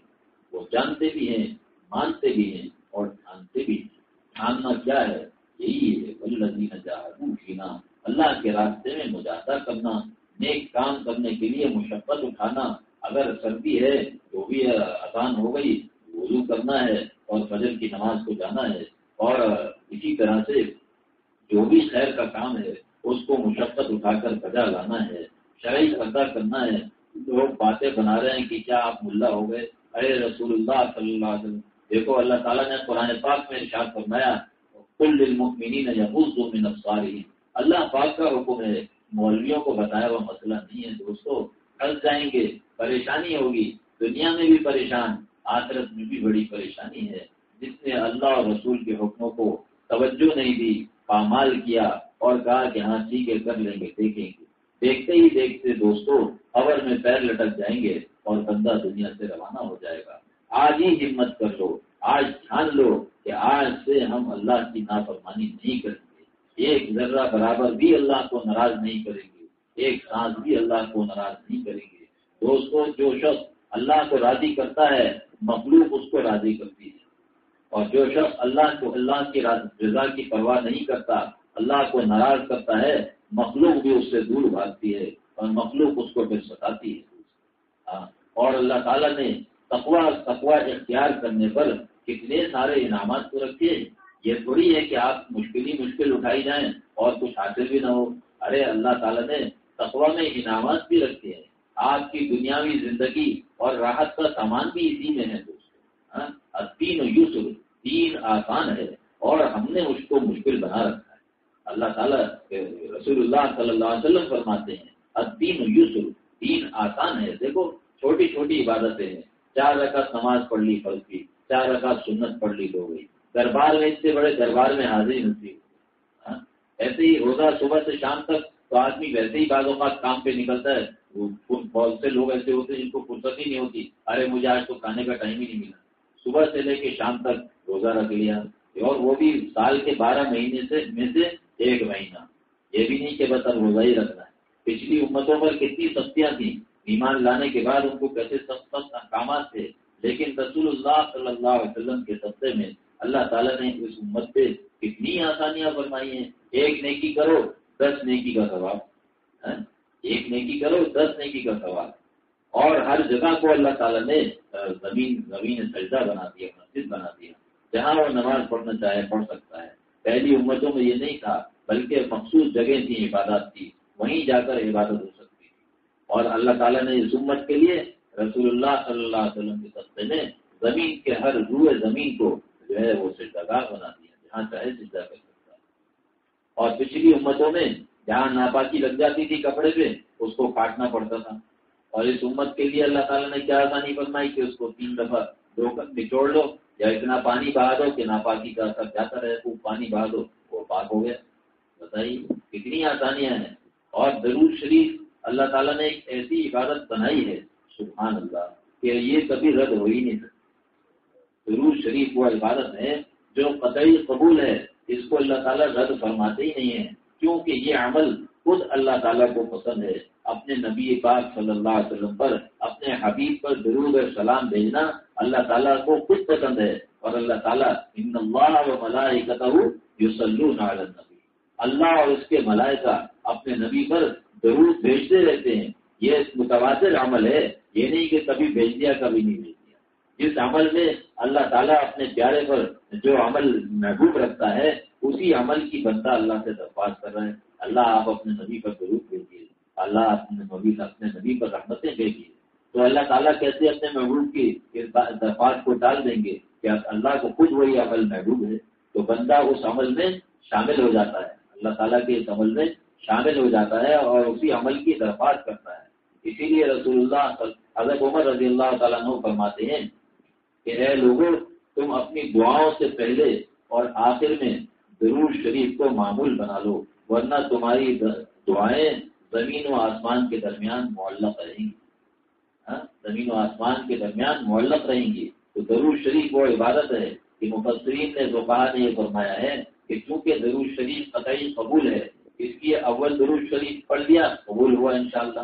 وہ جانتے بھی ہیں، مانتے بھی ہیں اور ٹھانتے بھی ہیں۔ ٹھاننا کیا ہے؟ یہی ہے جینا اللہ کے راستے میں مجاہدہ کرنا، نیک کام کرنے کے لیے مشقت اٹھانا۔ اگر سردی ہے تو بھی آسان ہو گئی، وضو کرنا ہے اور فجر کی نماز کو جانا ہے۔ اور اسی طرح سے جو بھی خیر کا کام ہے، اس کو مشقت اٹھا کر بجا لانا ہے، شرعی ادا کرنا ہے۔ لوگ باتیں بنا رہے ہیں کہ کیا آپ ملا ہو گئے۔ ارے رسول اللہ صلی اللہ علیہ وسلم، دیکھو اللہ تعالیٰ نے قرآن پاک میں ارشاد فرمایا کل المؤمنین یغض من ابصارهم اللہ پاک کا حکم ہے، مولویوں کو بتایا ہوا مسئلہ نہیں ہے، دوستو، کل جائیں گے، پریشانی ہوگی۔ دنیا میں بھی پریشان، آخرت میں بھی بڑی پریشانی ہے۔ جس نے اللہ اور رسول کے حکموں کو توجہ نہیں دی پامال کیا اور کہا کہ ہاں ٹھیک ہے، کر لیں گے، دیکھیں گے۔ دیکھتے ہی دیکھتے دوستوں خبر میں پیر لٹک جائیں گے اور بندہ دنیا سے روانہ ہو جائے گا۔ آج ہی ہمت کر لو، آج جان لو کہ آج سے ہم اللہ کی نافرمانی نہیں کریں گے۔ ایک ذرہ برابر بھی اللہ کو ناراض نہیں کریں گے۔ ایک سانس بھی اللہ کو ناراض نہیں کریں گے۔ دوستوں جو شخص اللہ کو راضی کرتا ہے، مخلوق اس کو راضی کرتی ہے۔ اور جو شخص اللہ کو اللہ کی رضا کی پرواہ نہیں کرتا، اللہ کو ناراض کرتا ہے، مخلوق بھی اس سے دور بھاگتی ہے اور مخلوق اس کو پھر ستاتی ہے۔ ہاں، اور اللہ تعالیٰ نے تقوا تقوا اختیار کرنے پر کتنے سارے انعامات کو رکھے یہ تھوڑی ہے کہ آپ مشکل ہی مشکل اٹھائی جائیں اور کچھ حاصل بھی نہ ہو۔ ارے، اللہ تعالیٰ نے تقوا میں انعامات بھی رکھے ہیں۔ آپ کی دنیاوی زندگی اور راحت کا سامان بھی اسی میں ہے دوستوں ہاں، تین یوسر تین آسان ہے اور ہم نے اس کو مشکل بنا رکھا ہے۔ اللہ تعالیٰ رسول اللہ صلی اللہ علیہ وسلم فرماتے ہیں ادین یوسر تین آسان ہے۔ دیکھو، چھوٹی چھوٹی عبادتیں ہیں۔ چار رکعت نماز پڑھ لی فرض کی، چار رکعت سنت پڑھ لی ہو گئی۔ دربار میں اس سے بڑے دربار میں حاضری ہوتی ہاں، ایسے ہی روزہ صبح سے شام تک تو آدمی ویسے ہی بعض اوقات کام پہ نکلتا ہے۔ بہت سے لوگ ایسے ہوتے ہیں جن کو فرصت ہی نہیں ہوتی۔ ارے، مجھے آج تو کھانے کا ٹائم ہی نہیں ملا۔ صبح سے لے کے شام تک روزہ رکھ لیا۔ اور وہ بھی سال کے بارہ مہینے سے میں سے ایک مہینہ۔ یہ بھی نہیں کہ بس اب روزہ ہی رکھنا ہے۔ پچھلی امتوں پر کتنی سختیاں تھیں۔ ایمان لانے کے بعد ان کو کیسے سخت سخت احکامات تھے۔ لیکن رسول اللہ صلی اللہ علیہ وسلم کے سبتے میں اللہ تعالیٰ نے اس امت پہ کتنی آسانیاں فرمائی ہیں۔ ایک نیکی کرو، دس نیکی کا ثواب۔ ہاں؟ ایک نیکی کرو، دس نیکی کا ثواب۔ اور ہر جگہ کو اللہ تعالیٰ نے زمین زمین سجدہ بنا دیا، مسجد بنا دیا۔ جہاں وہ نماز پڑھنا چاہے، پڑھ سکتا ہے۔ پہلی امتوں میں یہ نہیں تھا، بلکہ مخصوص جگہ تھی عبادت کی وہیں جا کر عبادت ہو سکتی تھی۔ اور اللہ تعالیٰ نے اس امت کے لیے رسول اللہ صلی اللہ علیہ وسلم کے سستے نے زمین کے ہر روئے زمین کو جو ہے وہ گاہ بنا دیا، جہاں چاہے سجدہ کر سکتا ہے۔ اور پچھلی امتوں میں جہاں ناپاکی لگ جاتی تھی کپڑے پہ، اس کو کاٹنا پڑتا تھا۔ اور اس امت کے لیے اللہ تعالیٰ نے کیا آسانی فرمائی کہ اس کو تین دفعہ نچوڑ لو یا اتنا پانی بہا دو کہ ناپاکی کا اثر جاتا رہے، خوب پانی بہا دو وہ پاک ہو گیا۔ بتائیے، کتنی آسانیاں ہیں۔ اور ضرور شریف اللہ تعالیٰ نے ایک ایسی عبادت بنائی ہے، سبحان اللہ، کہ یہ کبھی رد ہو ہی نہیں سکتا۔ ضرور شریف وہ عبادت ہے جو قطعی قبول ہے، اس کو اللہ تعالیٰ رد فرماتے ہی نہیں ہے کیونکہ یہ عمل خود اللہ تعالیٰ کو پسند ہے۔ اپنے نبی پاک صلی اللہ علیہ وسلم پر، اپنے حبیب پر ضرور سلام بھیجنا اللہ تعالیٰ کو خود پسند ہے اور اللہ تعالیٰ ان اللہ و نبی اللہ اور اس کے ملائکہ اپنے نبی پر ضرور بھیجتے رہتے ہیں۔ یہ متواتر عمل ہے، یہ نہیں کہ کبھی بھیج دیا، کبھی نہیں بھیج دیا۔ جس عمل میں اللہ تعالیٰ اپنے پیارے پر جو عمل محبوب رکھتا ہے، اسی عمل کی بندہ اللہ سے درخواست کر رہے ہیں اللہ آپ اپنے نبی پر ضرور بھیجیے۔ اللہ اپنے نبی اپنے نبی پر رحمتیں بھیجیے تو اللہ تعالیٰ کیسے اپنے محبوب کی درخواست کو ڈال دیں گے کہ اللہ کو خود وہی عمل محبوب ہے؟ تو بندہ اس عمل میں شامل ہو جاتا ہے۔ اللہ تعالیٰ کے اس عمل میں شامل ہو جاتا ہے اور اسی عمل کی درخواست کرتا ہے۔ اسی لیے رسول اللہ حضرت عمر رضی اللہ تعالیٰ عنہ فرماتے ہیں کہ اے لوگوں، تم اپنی دعاؤں سے پہلے اور آخر میں ضرور شریف کو معمول بنا لو، ورنہ تمہاری دعائیں زمین و آسمان کے درمیان معلق رہیں گی۔ ہاں؟ زمین و آسمان کے درمیان معلق رہیں گی۔ تو ضرور شریف وہ عبادت ہے کہ مفسرین نے زبا نے یہ فرمایا ہے کہ چونکہ ضرور شریف قطعی قبول ہے، اس لیے اول ضرور شریف پڑھ لیا، قبول ہوا انشاءاللہ۔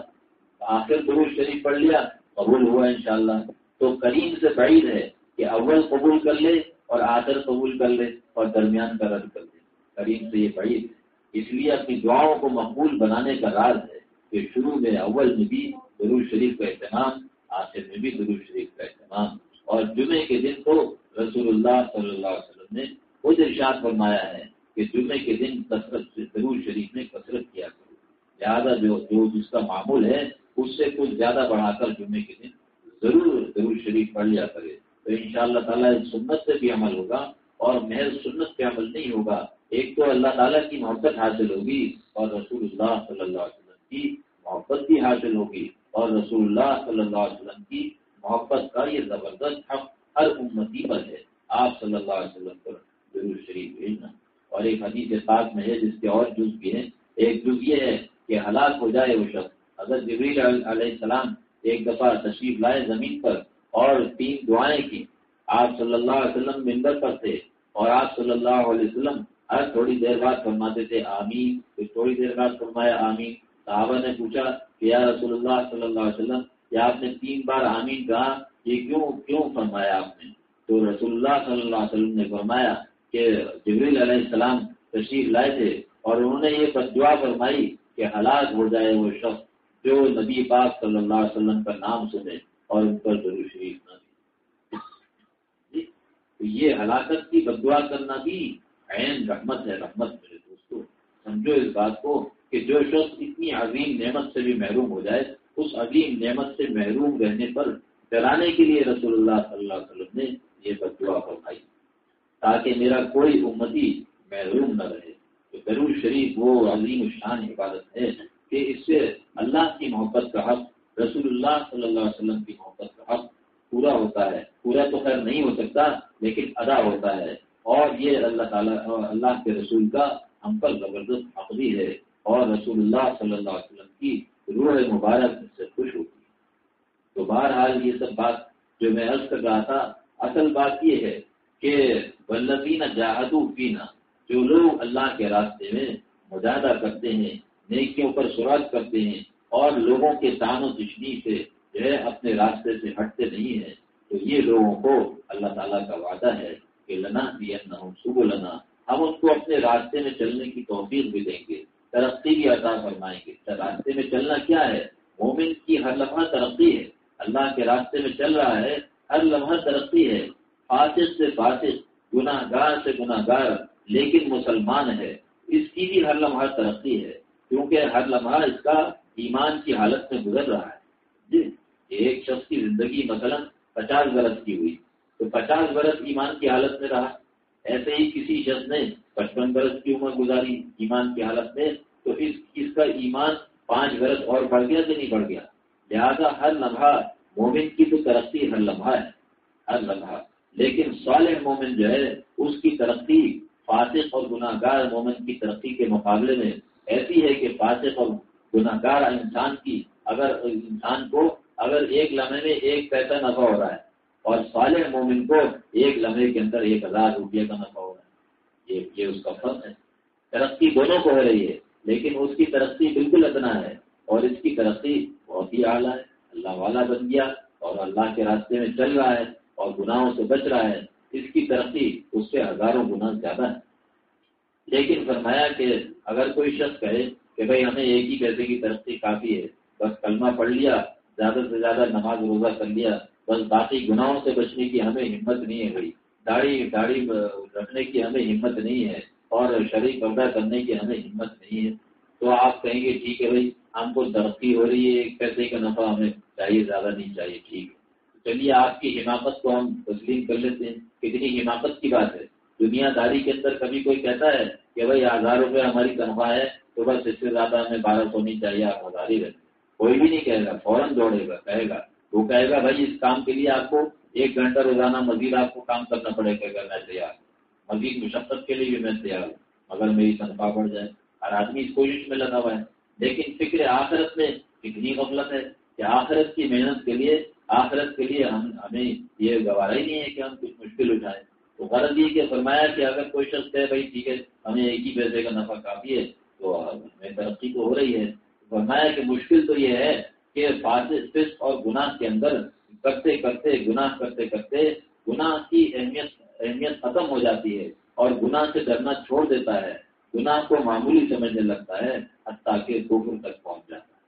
آخر ضرور شریف پڑھ لیا، قبول ہوا انشاءاللہ۔ تو کریم سے بعید ہے کہ اول قبول کر لے اور آخر قبول کر لے اور درمیان کا رد کر لے کریم سے یہ بعید ہے۔ اس لیے اپنی دعاؤں کو مقبول بنانے کا راز ہے کہ شروع میں اول میں بھی ضرور شریف کا اہتمام، آخر میں بھی ضرور شریف کا اہتمام۔ اور جمعے کے دن تو رسول اللہ صلی اللہ علیہ وسلم نے خود ارشاد فرمایا ہے کہ جمعے کے دن کثرت سے ضرور شریف میں کثرت کیا کرو۔ لہٰذا جو جو جس کا معمول ہے، اس سے کچھ زیادہ بڑھا کر جمعے کے دن ضرور ضرور شریف پڑھ لیا کرے۔ تو ان شاء اللہ تعالیٰ سنت سے بھی عمل ہوگا اور محض سنت پہ عمل نہیں ہوگا ایک تو اللہ تعالیٰ کی محبت حاصل ہوگی اور رسول اللہ صلی اللہ علیہ وسلم کی محبت بھی حاصل ہوگی اور رسول اللہ صلی اللہ علیہ وسلم کی محبت کا یہ زبردست حق ہر امتی پر ہے۔ آپ صلی اللہ علیہ وسلم پر ضرور شریف بھیجنا اور ایک حدیث پاک میں ہے جس کے اور جز بھی ہیں۔ ایک جز یہ ہے کہ ہلاک ہو جائے وہ شخص۔ اگر جبریل علیہ السلام ایک دفعہ تشریف لائے زمین پر اور تین دعائیں کی۔ آپ صلی اللہ علیہ وسلم ممبر پر تھے اور آپ صلی اللہ علیہ وسلم ہر تھوڑی دیر بعد فرماتے تھے آمین، پھر تھوڑی دیر بعد فرمایا آمین۔ صحابہ نے پوچھا کہ یا رسول اللہ صلی اللہ علیہ وسلم کیا آپ نے تین بار آمین کہا؟ یہ کیوں کیوں فرمایا آپ نے؟ تو رسول اللہ صلی اللہ علیہ وسلم نے فرمایا کہ جبریل علیہ السلام تشریف لائے تھے اور انہوں نے یہ دعا فرمائی کہ ہلاک ہو جائے وہ شخص جو نبی پاک صلی اللہ علیہ وسلم کا نام سنے اور ان پر ضرور شریف نہ جی تو یہ ہلاکت کی بدعا کرنا بھی عین رحمت ہے، رحمت میرے دوستو۔ سمجھو اس بات کو کہ جو شخص اتنی عظیم نعمت سے بھی محروم ہو جائے، اس عظیم نعمت سے محروم رہنے پر ڈرانے کے لیے رسول اللہ صلی اللہ علیہ وسلم نے یہ بدعا فرمائی۔ تاکہ میرا کوئی امتی محروم نہ رہے۔ تو ضرور شریف وہ عظیم شان عبادت ہے کہ اس سے اللہ کی محبت کا حق، رسول اللہ صلی اللہ علیہ وسلم کی محبت کا حق پورا ہوتا ہے۔ پورا تو خیر نہیں ہو سکتا، لیکن ادا ہوتا ہے۔ اور یہ اللہ تعالیٰ اللہ کے رسول کا ہم پر زبردست حق بھی ہے اور رسول اللہ صلی اللہ علیہ وسلم کی روح مبارک سے خوش ہوتی ہے۔ تو بہرحال یہ سب بات جو میں عرض کر رہا تھا، اصل بات یہ ہے کہ ولبین جاہدو پینا جو لوگ اللہ کے راستے میں مجاہدہ کرتے ہیں، نیکیوں پر سراغ کرتے ہیں اور لوگوں کے تان و تشنی سے جو ہے اپنے راستے سے ہٹتے نہیں ہیں، تو یہ لوگوں کو اللہ تعالیٰ کا وعدہ ہے۔ کہ لنا دیا صبح لنا ہم ان کو اپنے راستے میں چلنے کی توفیق بھی دیں گے۔ ترقی بھی عطا فرمائیں گے۔ اچھا، راستے میں چلنا کیا ہے؟ مومن کی ہر لمحہ ترقی ہے۔ اللہ کے راستے میں چل رہا ہے، ہر لمحہ ترقی ہے۔ فاسق سے فاسق گناہ گار سے گناہ گار لیکن مسلمان ہے۔ اس کی بھی ہر لمحہ ترقی ہے، کیونکہ ہر لمحہ اس کا ایمان کی حالت میں گزر رہا ہے۔ جی ایک شخص کی زندگی مثلا پچاس برس کی ہوئی۔ تو پچاس برس ایمان کی حالت میں رہا۔ ایسے ہی کسی شخص نے پچپن برس کی عمر گزاری ایمان کی حالت میں، تو اس اس کا ایمان پانچ برس اور بڑھ گیا کہ نہیں بڑھ گیا؟ لہذا ہر لمحہ مومن کی تو ترقی ہر لمحہ ہے، ہر لمحہ۔ لیکن صالح مومن جو ہے، اس کی ترقی فاسق اور گناہ گار مومن کی ترقی کے مقابلے میں ایسی ہے کہ فاسق اور گناہ گار انسان کی، اگر انسان کو، اگر ایک لمحے میں ایک پیسہ نفع ہو رہا ہے اور صالح مومن کو ایک لمحے کے اندر ایک ہزار روپیہ کا نفع ہو رہا ہے۔ یہ یہ اس کا فرق ہے۔ ترقی دونوں کو ہو رہی ہے، لیکن اس کی ترقی بالکل اتنا ہے اور اس کی ترقی بہت ہی اعلیٰ ہے۔ اللہ والا بن گیا اور اللہ کے راستے میں چل رہا ہے اور گناہوں سے بچ رہا ہے۔ اس کی ترقی اس سے ہزاروں گنا زیادہ ہے۔ لیکن فرمایا کہ اگر کوئی شخص کہے کہ بھائی ہمیں ایک ہی پیسے کی ترقی کافی ہے، بس کلمہ پڑھ لیا، زیادہ سے زیادہ نماز روزہ کر لیا بس باقی گناہوں سے بچنے کی ہمیں ہمت نہیں ہے بھائی۔ داڑھی داڑھی رکھنے کی ہمیں ہمت نہیں ہے اور شریک پردہ کرنے کی ہمیں ہمت نہیں ہے۔ تو آپ کہیں گے ٹھیک ہے بھائی، ہم کو ترقی ہو رہی ہے، پیسے کا نفع ہمیں چاہیے، زیادہ نہیں چاہیے، ٹھیک ہے۔ چلیے، آپ کی حماقت کو ہم تسلیم کر لیتے ہیں۔ کتنی حماقت کی بات ہے۔ دنیا داری کے اندر کبھی کوئی کہتا ہے کہ بھائی، ہزار روپے ہماری تنخواہ ہے تو بس اس سے زیادہ ہمیں بارہ سو نہیں چاہیے، آپ ہزار ہی رہتے کوئی بھی نہیں کہے گا، فوراً دوڑے گا، کہے گا۔ وہ کہے گا بھائی اس کام کے لیے آپ کو ایک گھنٹہ روزانہ مزید آپ کو کام کرنا پڑے گا اگر میں تیار مزید مشقت کے لیے بھی میں تیار ہوں۔ اگر میری تنخواہ بڑھ جائے، ہر آدمی اس کوشش میں لگا ہوا ہے۔ لیکن فکر آخرت میں اتنی غفلت ہے کہ آخرت کی محنت کے لیے، آخرت کے لیے ہم، ہمیں یہ گوارا ہی نہیں ہے کہ ہم کچھ مشکل اٹھائیں۔ تو غرض یہ کہ فرمایا کہ اگر کوئی شخص ہے بھائی ٹھیک ہے، ہمیں ایک ہی پیسے کا نفع کافی ہے، تو ہمیں ترقی تو ہو رہی ہے۔ فرمایا کہ مشکل تو یہ ہے کہ فاسد اور گناہ کے اندر کرتے کرتے، گناہ کرتے کرتے گناہ کی اہمیت اہمیت ختم ہو جاتی ہے اور گناہ سے ڈرنا چھوڑ دیتا ہے۔ گناہ کو معمولی سمجھنے لگتا ہے حتیٰ کہ کوفر تک پہنچ جاتا ہے۔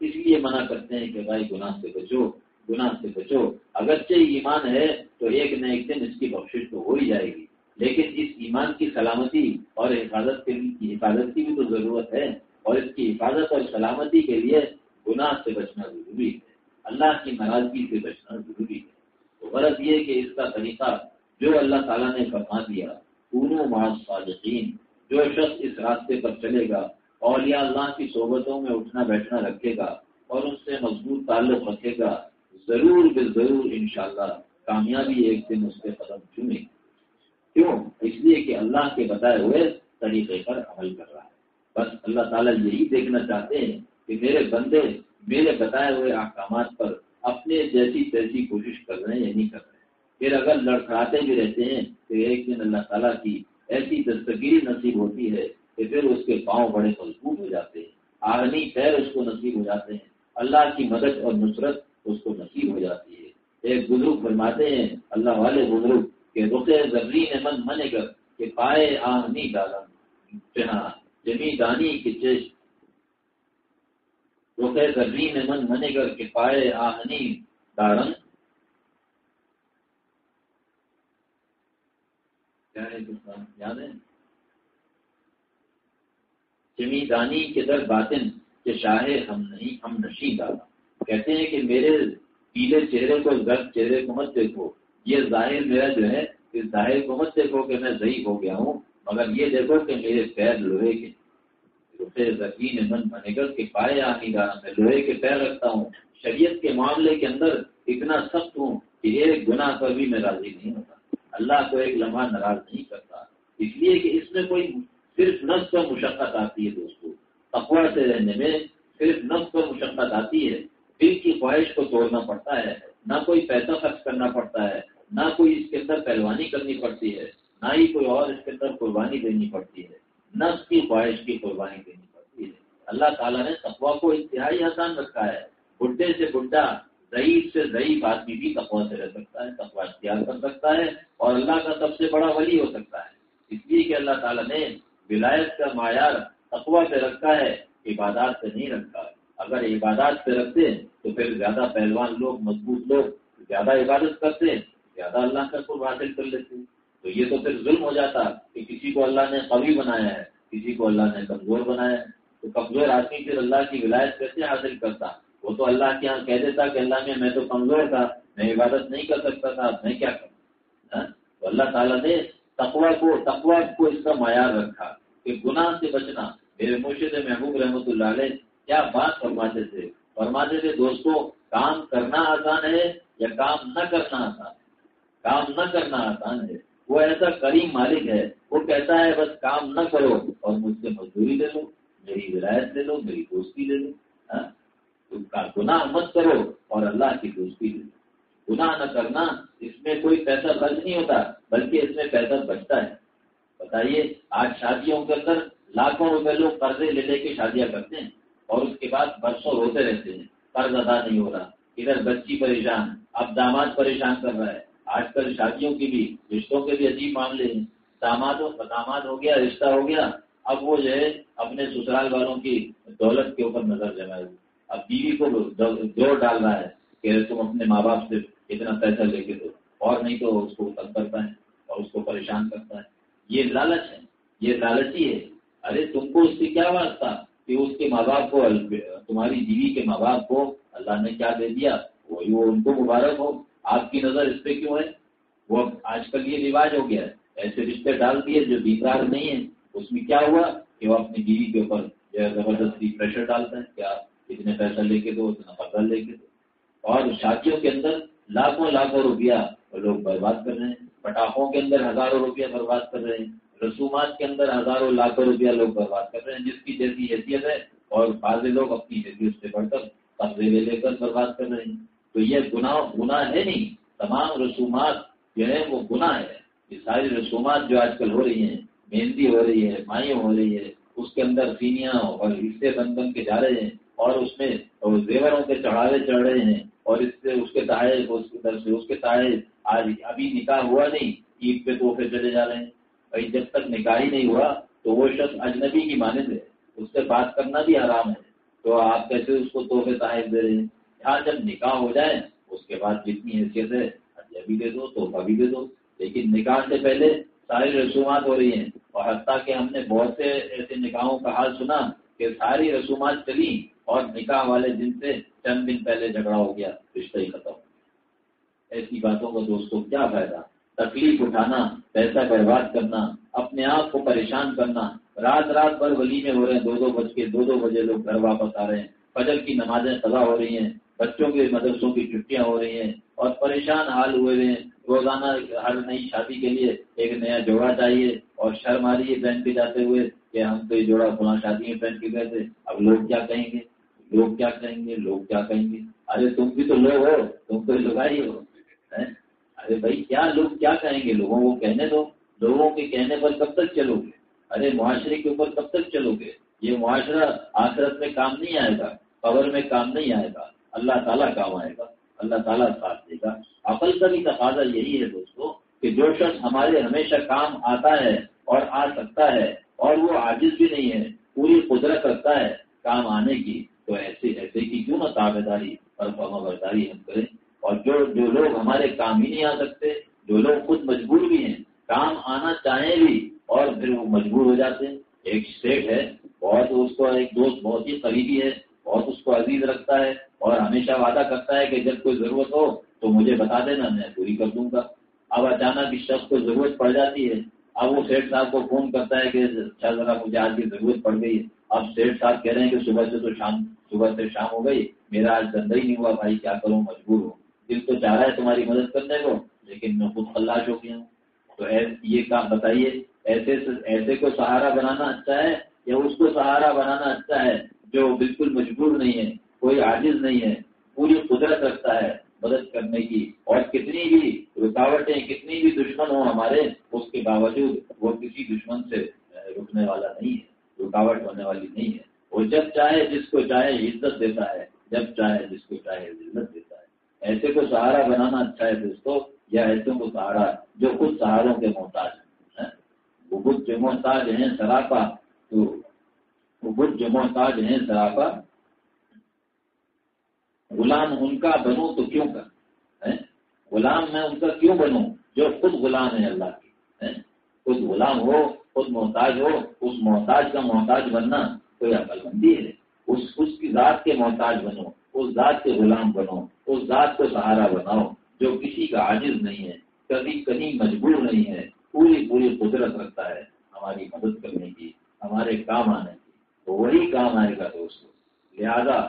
اس لیے منع کرتے ہیں کہ بھائی گناہ سے بچو، گناہ سے بچو۔ اگرچہ ایمان ہے تو ایک نہ ایک دن اس کی بخشش تو ہو ہی جائے گی۔ لیکن اس ایمان کی سلامتی اور حفاظت کے حفاظت کی بھی تو ضرورت ہے۔ اور اس کی حفاظت اور سلامتی کے لیے گناہ سے بچنا ضروری ہے۔ اللہ کی ناراضگی سے بچنا ضروری ہے۔ تو غرض یہ کہ اس کا طریقہ جو اللہ تعالیٰ نے فرما دیا پونوں صادقین جو شخص اس راستے پر چلے گا اور اللہ کی صحبتوں میں اٹھنا بیٹھنا رکھے گا اور ان سے مضبوط تعلق رکھے گا، ضرور بے ضرور انشاءاللہ کامیابی ایک دن اس کے قدم چنے کیوں؟ اس لیے کہ اللہ کے بتائے ہوئے طریقے پر عمل کر رہا ہے۔ بس اللہ تعالیٰ یہی دیکھنا چاہتے ہیں کہ میرے بندے میرے بتائے ہوئے احکامات پر اپنے جیسی تیسی کوشش کر رہے ہیں یا نہیں کر رہے پھر اگر لڑکھڑاتے بھی رہتے ہیں تو ایک دن اللہ تعالیٰ کی ایسی دستگیری نصیب ہوتی ہے کہ پھر اس کے پاؤں بڑے مضبوط ہو جاتے ہیں۔ آگنی پیر اس کو نصیب ہو جاتے ہیں۔ اللہ کی مدد اور نصرت اس کو نصیب ہو جاتی ہے۔ ایک بزرگ فرماتے ہیں، اللہ والے بزرگ، کہ رخے زرین من منے کر کہ پائے آہنی ڈالا جمی دانی کی چش رخے زرین من منے کر کہ پائے آہنی ڈارن یاد ہے؟ جمی دانی کے در باطن کہ شاہ ہم نہیں، ہم نشی ڈالا کہتے ہیں کہ میرے پیلے چہرے کو زرد چہرے کو مت دیکھو۔ یہ ظاہر میرا جو ہے، اس ظاہر کو مت دیکھو کہ میں ضعیف ہو گیا ہوں، مگر یہ دیکھو کہ میرے پیر لوہے کے۔ روپے زمین من بنے گا کہ پائے آنی گا میں لوہے کے پیر رکھتا ہوں۔ شریعت کے معاملے کے اندر اتنا سخت ہوں کہ ایک گناہ پر بھی میں راضی نہیں ہوتا۔ اللہ کو ایک لمحہ ناراض نہیں کرتا۔ اس لیے کہ اس میں کوئی صرف نفس پر مشقت آتی ہے دوستوں تقوی سے رہنے میں صرف نفس پر مشقت آتی ہے۔ دل کی خواہش کو توڑنا پڑتا ہے۔ نہ کوئی پیسہ خرچ کرنا پڑتا ہے۔ نہ کوئی اس کے اندر پہلوانی کرنی پڑتی ہے۔ نہ ہی کوئی اور اس کے اندر قربانی دینی پڑتی ہے۔ نفس کی خواہش کی قربانی دینی پڑتی ہے۔ اللہ تعالیٰ نے تقوا کو انتہائی آسان رکھا ہے۔ بڈھے سے بڈھا، ضعیف سے ضعیف آدمی بھی تقوا سے رہ سکتا ہے تقوا اختیار کر سکتا ہے اور اللہ کا سب سے بڑا ولی ہو سکتا ہے۔ اس لیے کہ اللہ تعالیٰ نے ولایت کا معیار تقوا سے رکھا ہے، عبادات سے نہیں رکھا۔ اگر عبادات سے رکھتے تو پھر زیادہ پہلوان لوگ، مضبوط لوگ، زیادہ عبادت کرتے، زیادہ اللہ کا قرب حاصل کر لیتے۔ تو یہ تو پھر ظلم ہو جاتا کہ کسی کو اللہ نے قوی بنایا ہے، کسی کو اللہ نے کمزور بنایا ہے۔ تو کمزور آدمی پھر اللہ کی ولایت کیسے حاصل کرتا۔ وہ تو اللہ کے یہاں کہہ دیتا کہ اللہ میں میں تو کمزور تھا، میں عبادت نہیں کر سکتا تھا، میں کیا کروں؟ ہاں؟ تو اللہ تعالیٰ نے تقوا کو تقوا کو اس کا معیار رکھا کہ گناہ سے بچنا۔ میرے مرشد محبوب رحمۃ اللہ علیہ کیا بات فرماتے تھے؟ فرماتے تھے دوستوں کام کرنا آسان ہے یا کام نہ کرنا آسان کام نہ کرنا آسان ہے۔ وہ ایسا کریم مالک ہے، وہ کہتا ہے، بس کام نہ کرو اور مجھ سے مزدوری لے لو، میری ولایت لے لو، میری دوستی لے لو ہاں؟ گناہ مت کرو اور اللہ کی دوستی لے لو۔ گناہ نہ کرنا اس میں کوئی پیسہ خرچ نہیں ہوتا، بلکہ اس میں پیسہ بچتا ہے۔ بتائیے، آج شادیوں کے اندر لاکھوں روپے لوگ قرضے لے لے کے شادیاں کرتے ہیں اور اس کے بعد برسوں روتے رہتے ہیں۔ قرض ادا نہیں ہو رہا۔ ادھر بچی پریشان، اب داماد پریشان کر رہا ہے۔ آج کل شادیوں کی بھی، رشتوں کے بھی عجیب معاملے ہیں۔ داماد داماد ہو گیا، رشتہ ہو گیا، اب وہ جو ہے اپنے سسرال والوں کی دولت کے اوپر نظر جمائے۔ اب بیوی کو زور ڈال رہا ہے کہ تم اپنے ماں باپ سے اتنا پیسہ لے کے دو۔ اور نہیں تو اس کو تنگ کرتا ہے اور اس کو پریشان کرتا ہے۔ یہ لالچ ہے، یہ لالچی ہے۔ ارے تم کو اس سے کیا واسطہ کہ اس کے ماں باپ کو، تمہاری بیوی کے ماں باپ کو اللہ نے کیا دے دیا؟ وہی وہ ان کو مبارک ہو۔ آپ کی نظر اس پہ کیوں ہے؟ وہ آج کل یہ رواج ہو گیا ہے۔ ایسے رشتے ڈال دیے جو بیکار نہیں ہے اس میں کیا ہوا کہ وہ اپنی بیوی کے اوپر جو ہے زبردستی پریشر ڈالتا ہے کیا اتنے پیسہ لے کے دو، اتنا قرضہ لے کے دو۔ اور شادیوں کے اندر لاکھوں لاکھوں روپیہ لوگ برباد کر رہے ہیں۔ پٹاخوں کے اندر ہزاروں روپیہ برباد کر رہے ہیں۔ رسومات کے اندر ہزاروں لاکھوں روپیہ لوگ برباد کر رہے ہیں۔ جس کی جیسی حیثیت ہے اور بعض لوگ اپنی حیثیت سے بڑھ کر قبضے لے کر برباد کر رہے ہیں۔ تو یہ گناہ گناہ ہے نہیں، تمام رسومات جو ہے وہ گناہ ہے یہ ساری رسومات جو آج کل ہو رہی ہیں، مہندی ہو رہی ہے، مائیں ہو رہی ہے، اس کے اندر سینیاں اور حصے بن بن کے جا رہے ہیں اور اس میں زیوروں کے چڑھاوے چڑھ رہے ہیں اور اس سے اس کے تائے سے اس کے تائے آج ابھی نکاح ہوا نہیں، عید پہ تحفے چلے جا رہے ہیں۔ بھائی، جب تک نکاح ہی نہیں ہوا تو وہ شخص اجنبی کی مانند ہے۔ اس سے بات کرنا بھی حرام ہے۔ تو آپ کیسے اس کو تحفے تحائف دے رہے ہیں؟ یہاں جب نکاح ہو جائے، اس کے بعد جتنی حیثیت ہے اجنبی دے دو تحفہ بھی دے دو، لیکن نکاح سے پہلے ساری رسومات ہو رہی ہیں۔ اور حتیٰ کہ ہم نے بہت سے ایسے نکاحوں کا حال سنا کہ ساری رسومات چلی اور نکاح والے دن سے چند دن پہلے جھگڑا ہو گیا، رشتہ ہی ختم۔ ایسی باتوں کا دوستوں کیا فائدہ؟ تکلیف اٹھانا، پیسہ برباد کرنا، اپنے آپ کو پریشان کرنا۔ رات رات بھر ولی میں ہو رہے ہیں، دو دو بج کے، دو دو بجے لوگ گھر واپس آ رہے ہیں۔ فجر کی نمازیں قضا ہو رہی ہیں بچوں کے مدرسوں کی چھٹیاں ہو رہی ہیں اور پریشان حال ہوئے ہیں۔ روزانہ ہر نئی شادی کے لیے ایک نیا جوڑا چاہیے اور شرم آ رہی ہے پہن کے جاتے ہوئے کہ ہم تو یہ جوڑا فلاں شادی میں پہن کے گئے تھے اب لوگ کیا کہیں گے؟ لوگ کیا کہیں گے؟ لوگ کیا کہیں گے؟ ارے تم بھی تو لوگ ہو، تم تو لگائی ہو ارے بھائی، کیا لوگ کیا کہیں گے؟ لوگوں کو کہنے دو۔ لوگوں کے کہنے پر کب تک چلو گے ارے معاشرے کے اوپر کب تک چلو گے یہ معاشرہ آخرت میں کام نہیں آئے گا، قبر میں کام نہیں آئے گا۔ اللہ تعالیٰ کام آئے گا، اللہ تعالیٰ ساتھ دے گا۔ عقل کا بھی تقاضا یہی ہے دوستو کہ جو شخص ہمارے ہمیشہ کام آتا ہے اور آ سکتا ہے اور وہ عاجز بھی نہیں ہے، پوری قدرت رکھتا ہے کام آنے کی، تو ایسے ایسے کی کیوں نہ تابے داری اور برداری ہم کریں۔ اور جو جو لوگ ہمارے کام ہی نہیں آ سکتے، جو لوگ خود مجبور بھی ہیں، کام آنا چاہیں بھی اور پھر وہ مجبور ہو جاتے۔ ہیں ایک اسٹیٹ ہے، بہت اس کو ایک دوست بہت ہی قریبی ہے بہت اس کو عزیز رکھتا ہے اور ہمیشہ وعدہ کرتا ہے کہ جب کوئی ضرورت ہو تو مجھے بتا دینا، میں پوری کر دوں گا۔ اب اچانک اس شخص کو ضرورت پڑ جاتی ہے۔ اب وہ سیٹ صاحب کو فون کرتا ہے کہ اچھا ذرا مجھے آج کی ضرورت پڑ گئی ہے۔ اب سیٹ صاحب کہہ رہے ہیں کہ صبح سے تو شام، صبح سے شام ہو گئی۔ میرا آج دندہ ہی نہیں ہوا، بھائی کیا کروں؟ مجبور ہوں۔ دل تو چاہ رہا ہے تمہاری مدد کرنے کو، لیکن میں خود خلاش ہو گیا ہوں۔ تو یہ کام بتائیے، ایسے ایسے کو سہارا بنانا اچھا ہے یا اس کو سہارا بنانا اچھا ہے؟ جو بالکل مجبور نہیں ہے، کوئی عاجز نہیں ہے پوری قدرت رکھتا ہے مدد کرنے کی، اور کتنی بھی رکاوٹیں، کتنی بھی دشمن ہوں ہمارے، اس کے باوجود وہ کسی دشمن سے رکنے والا نہیں ہے، رکاوٹ ہونے والی نہیں ہے۔ وہ جب چاہے جس کو چاہے عزت دیتا ہے، جب چاہے جس کو چاہے عزت دیتا ہے۔ ایسے کو سہارا بنانا اچھا ہے دوستوں یا ایسے کو سہارا جو خود سہاروں کے محتاج ہیں ہاں؟ وہ خود جو محتاج ہیں، سراپا، تو وہ خود جو محتاج ہیں سراپا غلام ان کا بنوں تو کیوں کر؟ غلام میں ان کا کیوں بنوں؟ جو خود غلام ہے اللہ کی خود غلام ہو، خود محتاج ہو، اس محتاج کا محتاج بننا کوئی عقل بندی ہے۔ اس اس کی ذات کے محتاج بنو، اس ذات کے غلام بنو، اس ذات کو سہارا بناؤ، جو کسی کا عاجز نہیں ہے، کبھی کہیں مجبور نہیں ہے، پوری پوری قدرت رکھتا ہے ہماری مدد کرنے کی، ہمارے کام آنے کی۔ تو وہی کام آئے گا دوستوں لہذا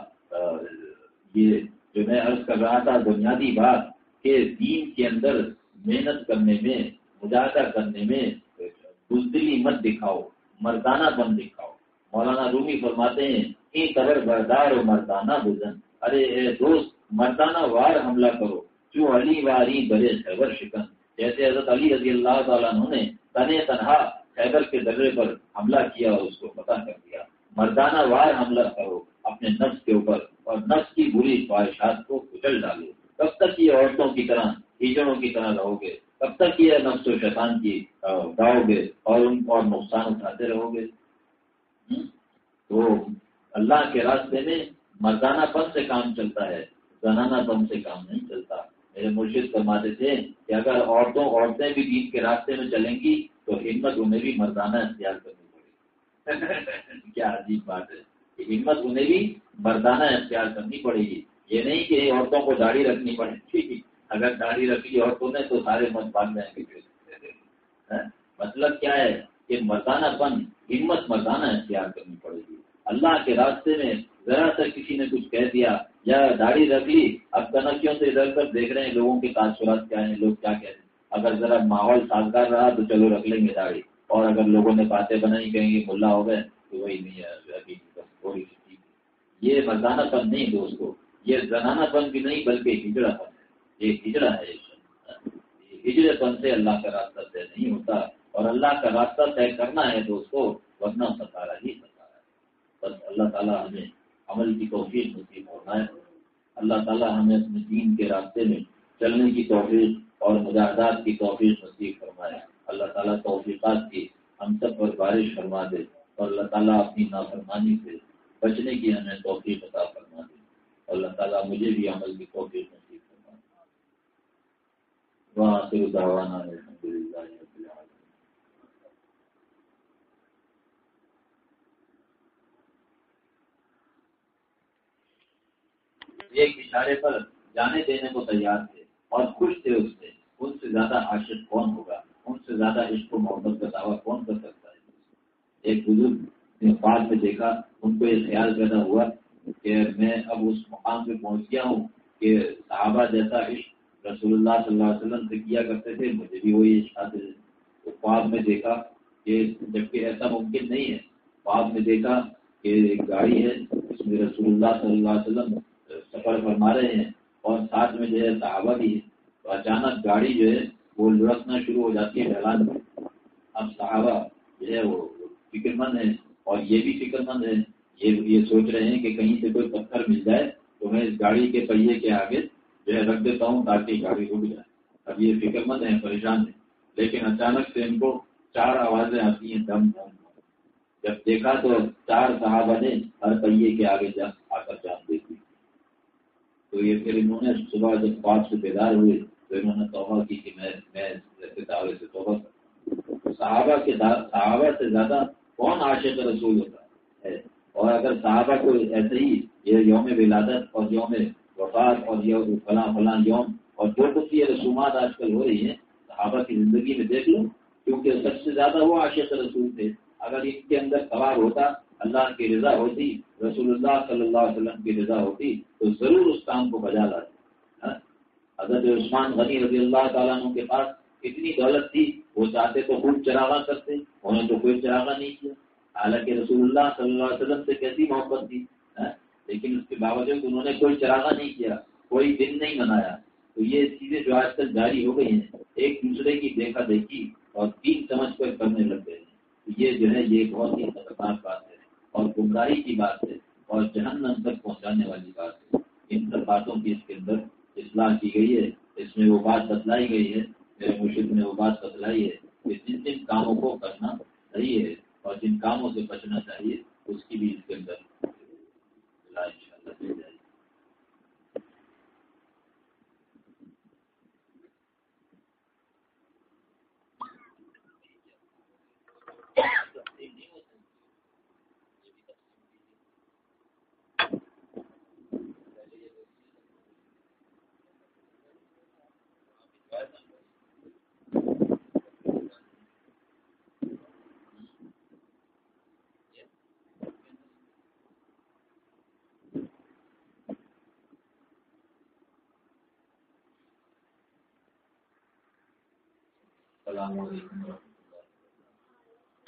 یہ جو میں عرض کر رہا تھا، بنیادی بات کہ دین کے اندر محنت کرنے میں، مجاہدہ کرنے میں بزدلی مت دکھاؤ، مردانہ بن دکھاؤ۔ مولانا رومی فرماتے ہیں کہ قبر بردار و مردانہ بزن۔ ارے، اے دوست، مردانہ وار حملہ کرو۔ جو علی واری برے خیبر شکن۔ جیسے حضرت علی رضی اللہ تعالیٰ نے تنے تنہا خیبر کے درے پر حملہ کیا اور اس کو پتہ کر دیا۔ مردانہ وار حملہ کرو، اپنے نفس کے اوپر اور نفس کی بری خواہشات کو کچل ڈالو۔ کب تک یہ عورتوں کی طرح کیچڑوں کی طرح رہو گے؟ کب تک یہ نفس و شیطان کی گاؤ گے اور ان اور نقصان اٹھاتے رہو گے؟ تو اللہ کے راستے میں مردانہ پن سے کام چلتا ہے، زنانہ پن سے کام نہیں چلتا۔ میرے مرشد فرماتے تھے کہ اگر عورتوں، عورتیں بھی دین کے راستے میں چلیں گی تو ہمت انہیں بھی مردانہ اختیار کرنی کیا عجیب بات ہے۔ ہمت انہیں بھی مردانہ اختیار کرنی پڑے گی۔ یہ نہیں کہ عورتوں کو داڑھی رکھنی پڑے۔ گی اگر داڑھی رکھی عورتوں نے تو سارے مت باندھ جائیں گے۔ ہاں؟ مطلب کیا ہے کہ مردانہ پن، ہمت مردانہ اختیار کرنی پڑے گی۔ اللہ کے راستے میں ذرا سا کسی نے کچھ کہہ دیا یا داڑھی رکھ لی، اب تنقیوں سے ادھر ادھر دیکھ رہے ہیں، لوگوں کے تاثرات کیا ہیں، لوگ کیا کہتے ہیں؟ اگر ذرا ماحول سازگار رہا تو چلو رکھ لیں گے داڑھی۔ اور اگر لوگوں نے باتیں بنائی، کہیں گے ملا ہو گئے، تو وہی نہیں ہے یہ مردانہ پن نہیں دوستو، یہ زنانہ پن بھی نہیں، بلکہ ہجڑا پن ہے۔ یہ ہجڑا ہے ہجڑے پن سے اللہ کا راستہ طے نہیں ہوتا۔ اور اللہ کا راستہ طے کرنا ہے دوستو، ورنہ ستارا ہی ستارا ہے۔ بس اللہ تعالیٰ ہمیں عمل کی توفیق نصیب ہونا ہے۔ اللہ تعالیٰ ہمیں اپنے دین کے راستے میں چلنے کی توفیق اور مجاہدات کی توفیق نصیب فرمائے۔ اللہ تعالیٰ توفیقات کی، ہم سب پر بارش فرما دے اور اللہ تعالیٰ اپنی نافرمانی سے بچنے کی ہمیں توفیق عطا فرما دے۔ اور اللہ تعالیٰ مجھے بھی عمل کی توفیق نصیب فرما دے۔ وہاں سے دعوانا الحمد للہ ایک اشارے پر جانے دینے کو تیار تھے اور خوش تھے اس سے۔ ان سے زیادہ عاشق کون ہوگا؟ ان سے زیادہ عشق و محبت کا دعویٰ کون کر سکتا ہے؟ ایک بزرگ نے بعد میں دیکھا، ان کو یہ خیال پیدا ہوا کہ میں اب اس مقام پہ پہنچ گیا ہوں کہ صحابہ جیسا عشق رسول اللہ صلی اللہ علیہ وسلم سے کیا کرتے تھے، مجھے بھی وہی عشق آتے تھے۔ تو بعد میں دیکھا کہ جبکہ ایسا ممکن نہیں ہے، بعد میں دیکھا کہ ایک گاڑی ہے، اس میں رسول اللہ صلی اللہ علیہ وسلم سفر فرما رہے ہیں اور ساتھ میں جو ہے صحابہ بھی ہے تو اچانک گاڑی جو ہے وہ لڑکنا شروع ہو جاتی ہے ڈھلان میں اب صحابہ جو ہے وہ فکر مند ہے اور یہ بھی فکر مند ہے یہ یہ سوچ رہے ہیں کہ کہیں سے کوئی پتھر مل جائے تو میں اس گاڑی کے پہیے کے آگے جو ہے رکھ دیتا ہوں تاکہ گاڑی رک جائے۔ اب یہ فکر مند ہے پریشان ہے لیکن اچانک سے ان کو چار آوازیں آتی ہیں، دم دم جب دیکھا تو چار صحابہ نے ہر پہیے کے آگے جا، آ کر جان دیکھی۔ تو یہ پھر انہوں نے صبح جب پانچ سے بیدار ہوئے تو انہوں نے توبہ کی کہ میں میں دعوے سے توبہ صحابہ کے صحابہ سے زیادہ کون عاشق رسول ہوتا ہے؟ اور اگر صحابہ کو ایسے ہی یہ یوم ولادت اور یوم وفات اور یہ فلاں فلاں یوم اور جو کچھ یہ رسومات آج کل ہو رہی ہیں، صحابہ کی زندگی میں دیکھ لوں کیونکہ سب سے زیادہ وہ عاشق رسول تھے۔ اگر ان کے اندر سوار ہوتا، اللہ کی رضا ہوتی، رسول اللہ صلی اللہ علیہ وسلم کی رضا ہوتی، تو ضرور اس کام کو بجا لاتے۔ حضرت عثمان غنی رضی اللہ تعالیٰ عنہ کے پاس اتنی دولت تھی، وہ چاہتے تو خوب چراغا کرتے، انہوں نے تو کوئی چراغا نہیں کیا۔ حالانکہ رسول اللہ صلی اللہ علیہ وسلم سے کیسی محبت تھی ہاں؟ لیکن اس کے باوجود انہوں نے کوئی چراغا نہیں کیا، کوئی دن نہیں منایا۔ تو یہ چیزیں جو آج کل جاری ہو گئی ہیں، ایک دوسرے کی دیکھا دیکھی اور تین سمجھ کر کرنے لگ گئے ہیں۔ یہ جو ہے، یہ بہت ہی خطرناک بات ہے اور گمراہی کی بات ہے اور جہنم تک پہنچانے والی بات ہے۔ ان سب باتوں کی اس کے اندر اصلاح کی گئی ہے، اس میں وہ بات بتلائی گئی ہے، میرے مرشد نے وہ بات بتلائی ہے کہ جن جن کاموں کو کرنا صحیح ہے اور جن کاموں سے بچنا چاہیے اس کی بھی اس کے اندر السلام علیکم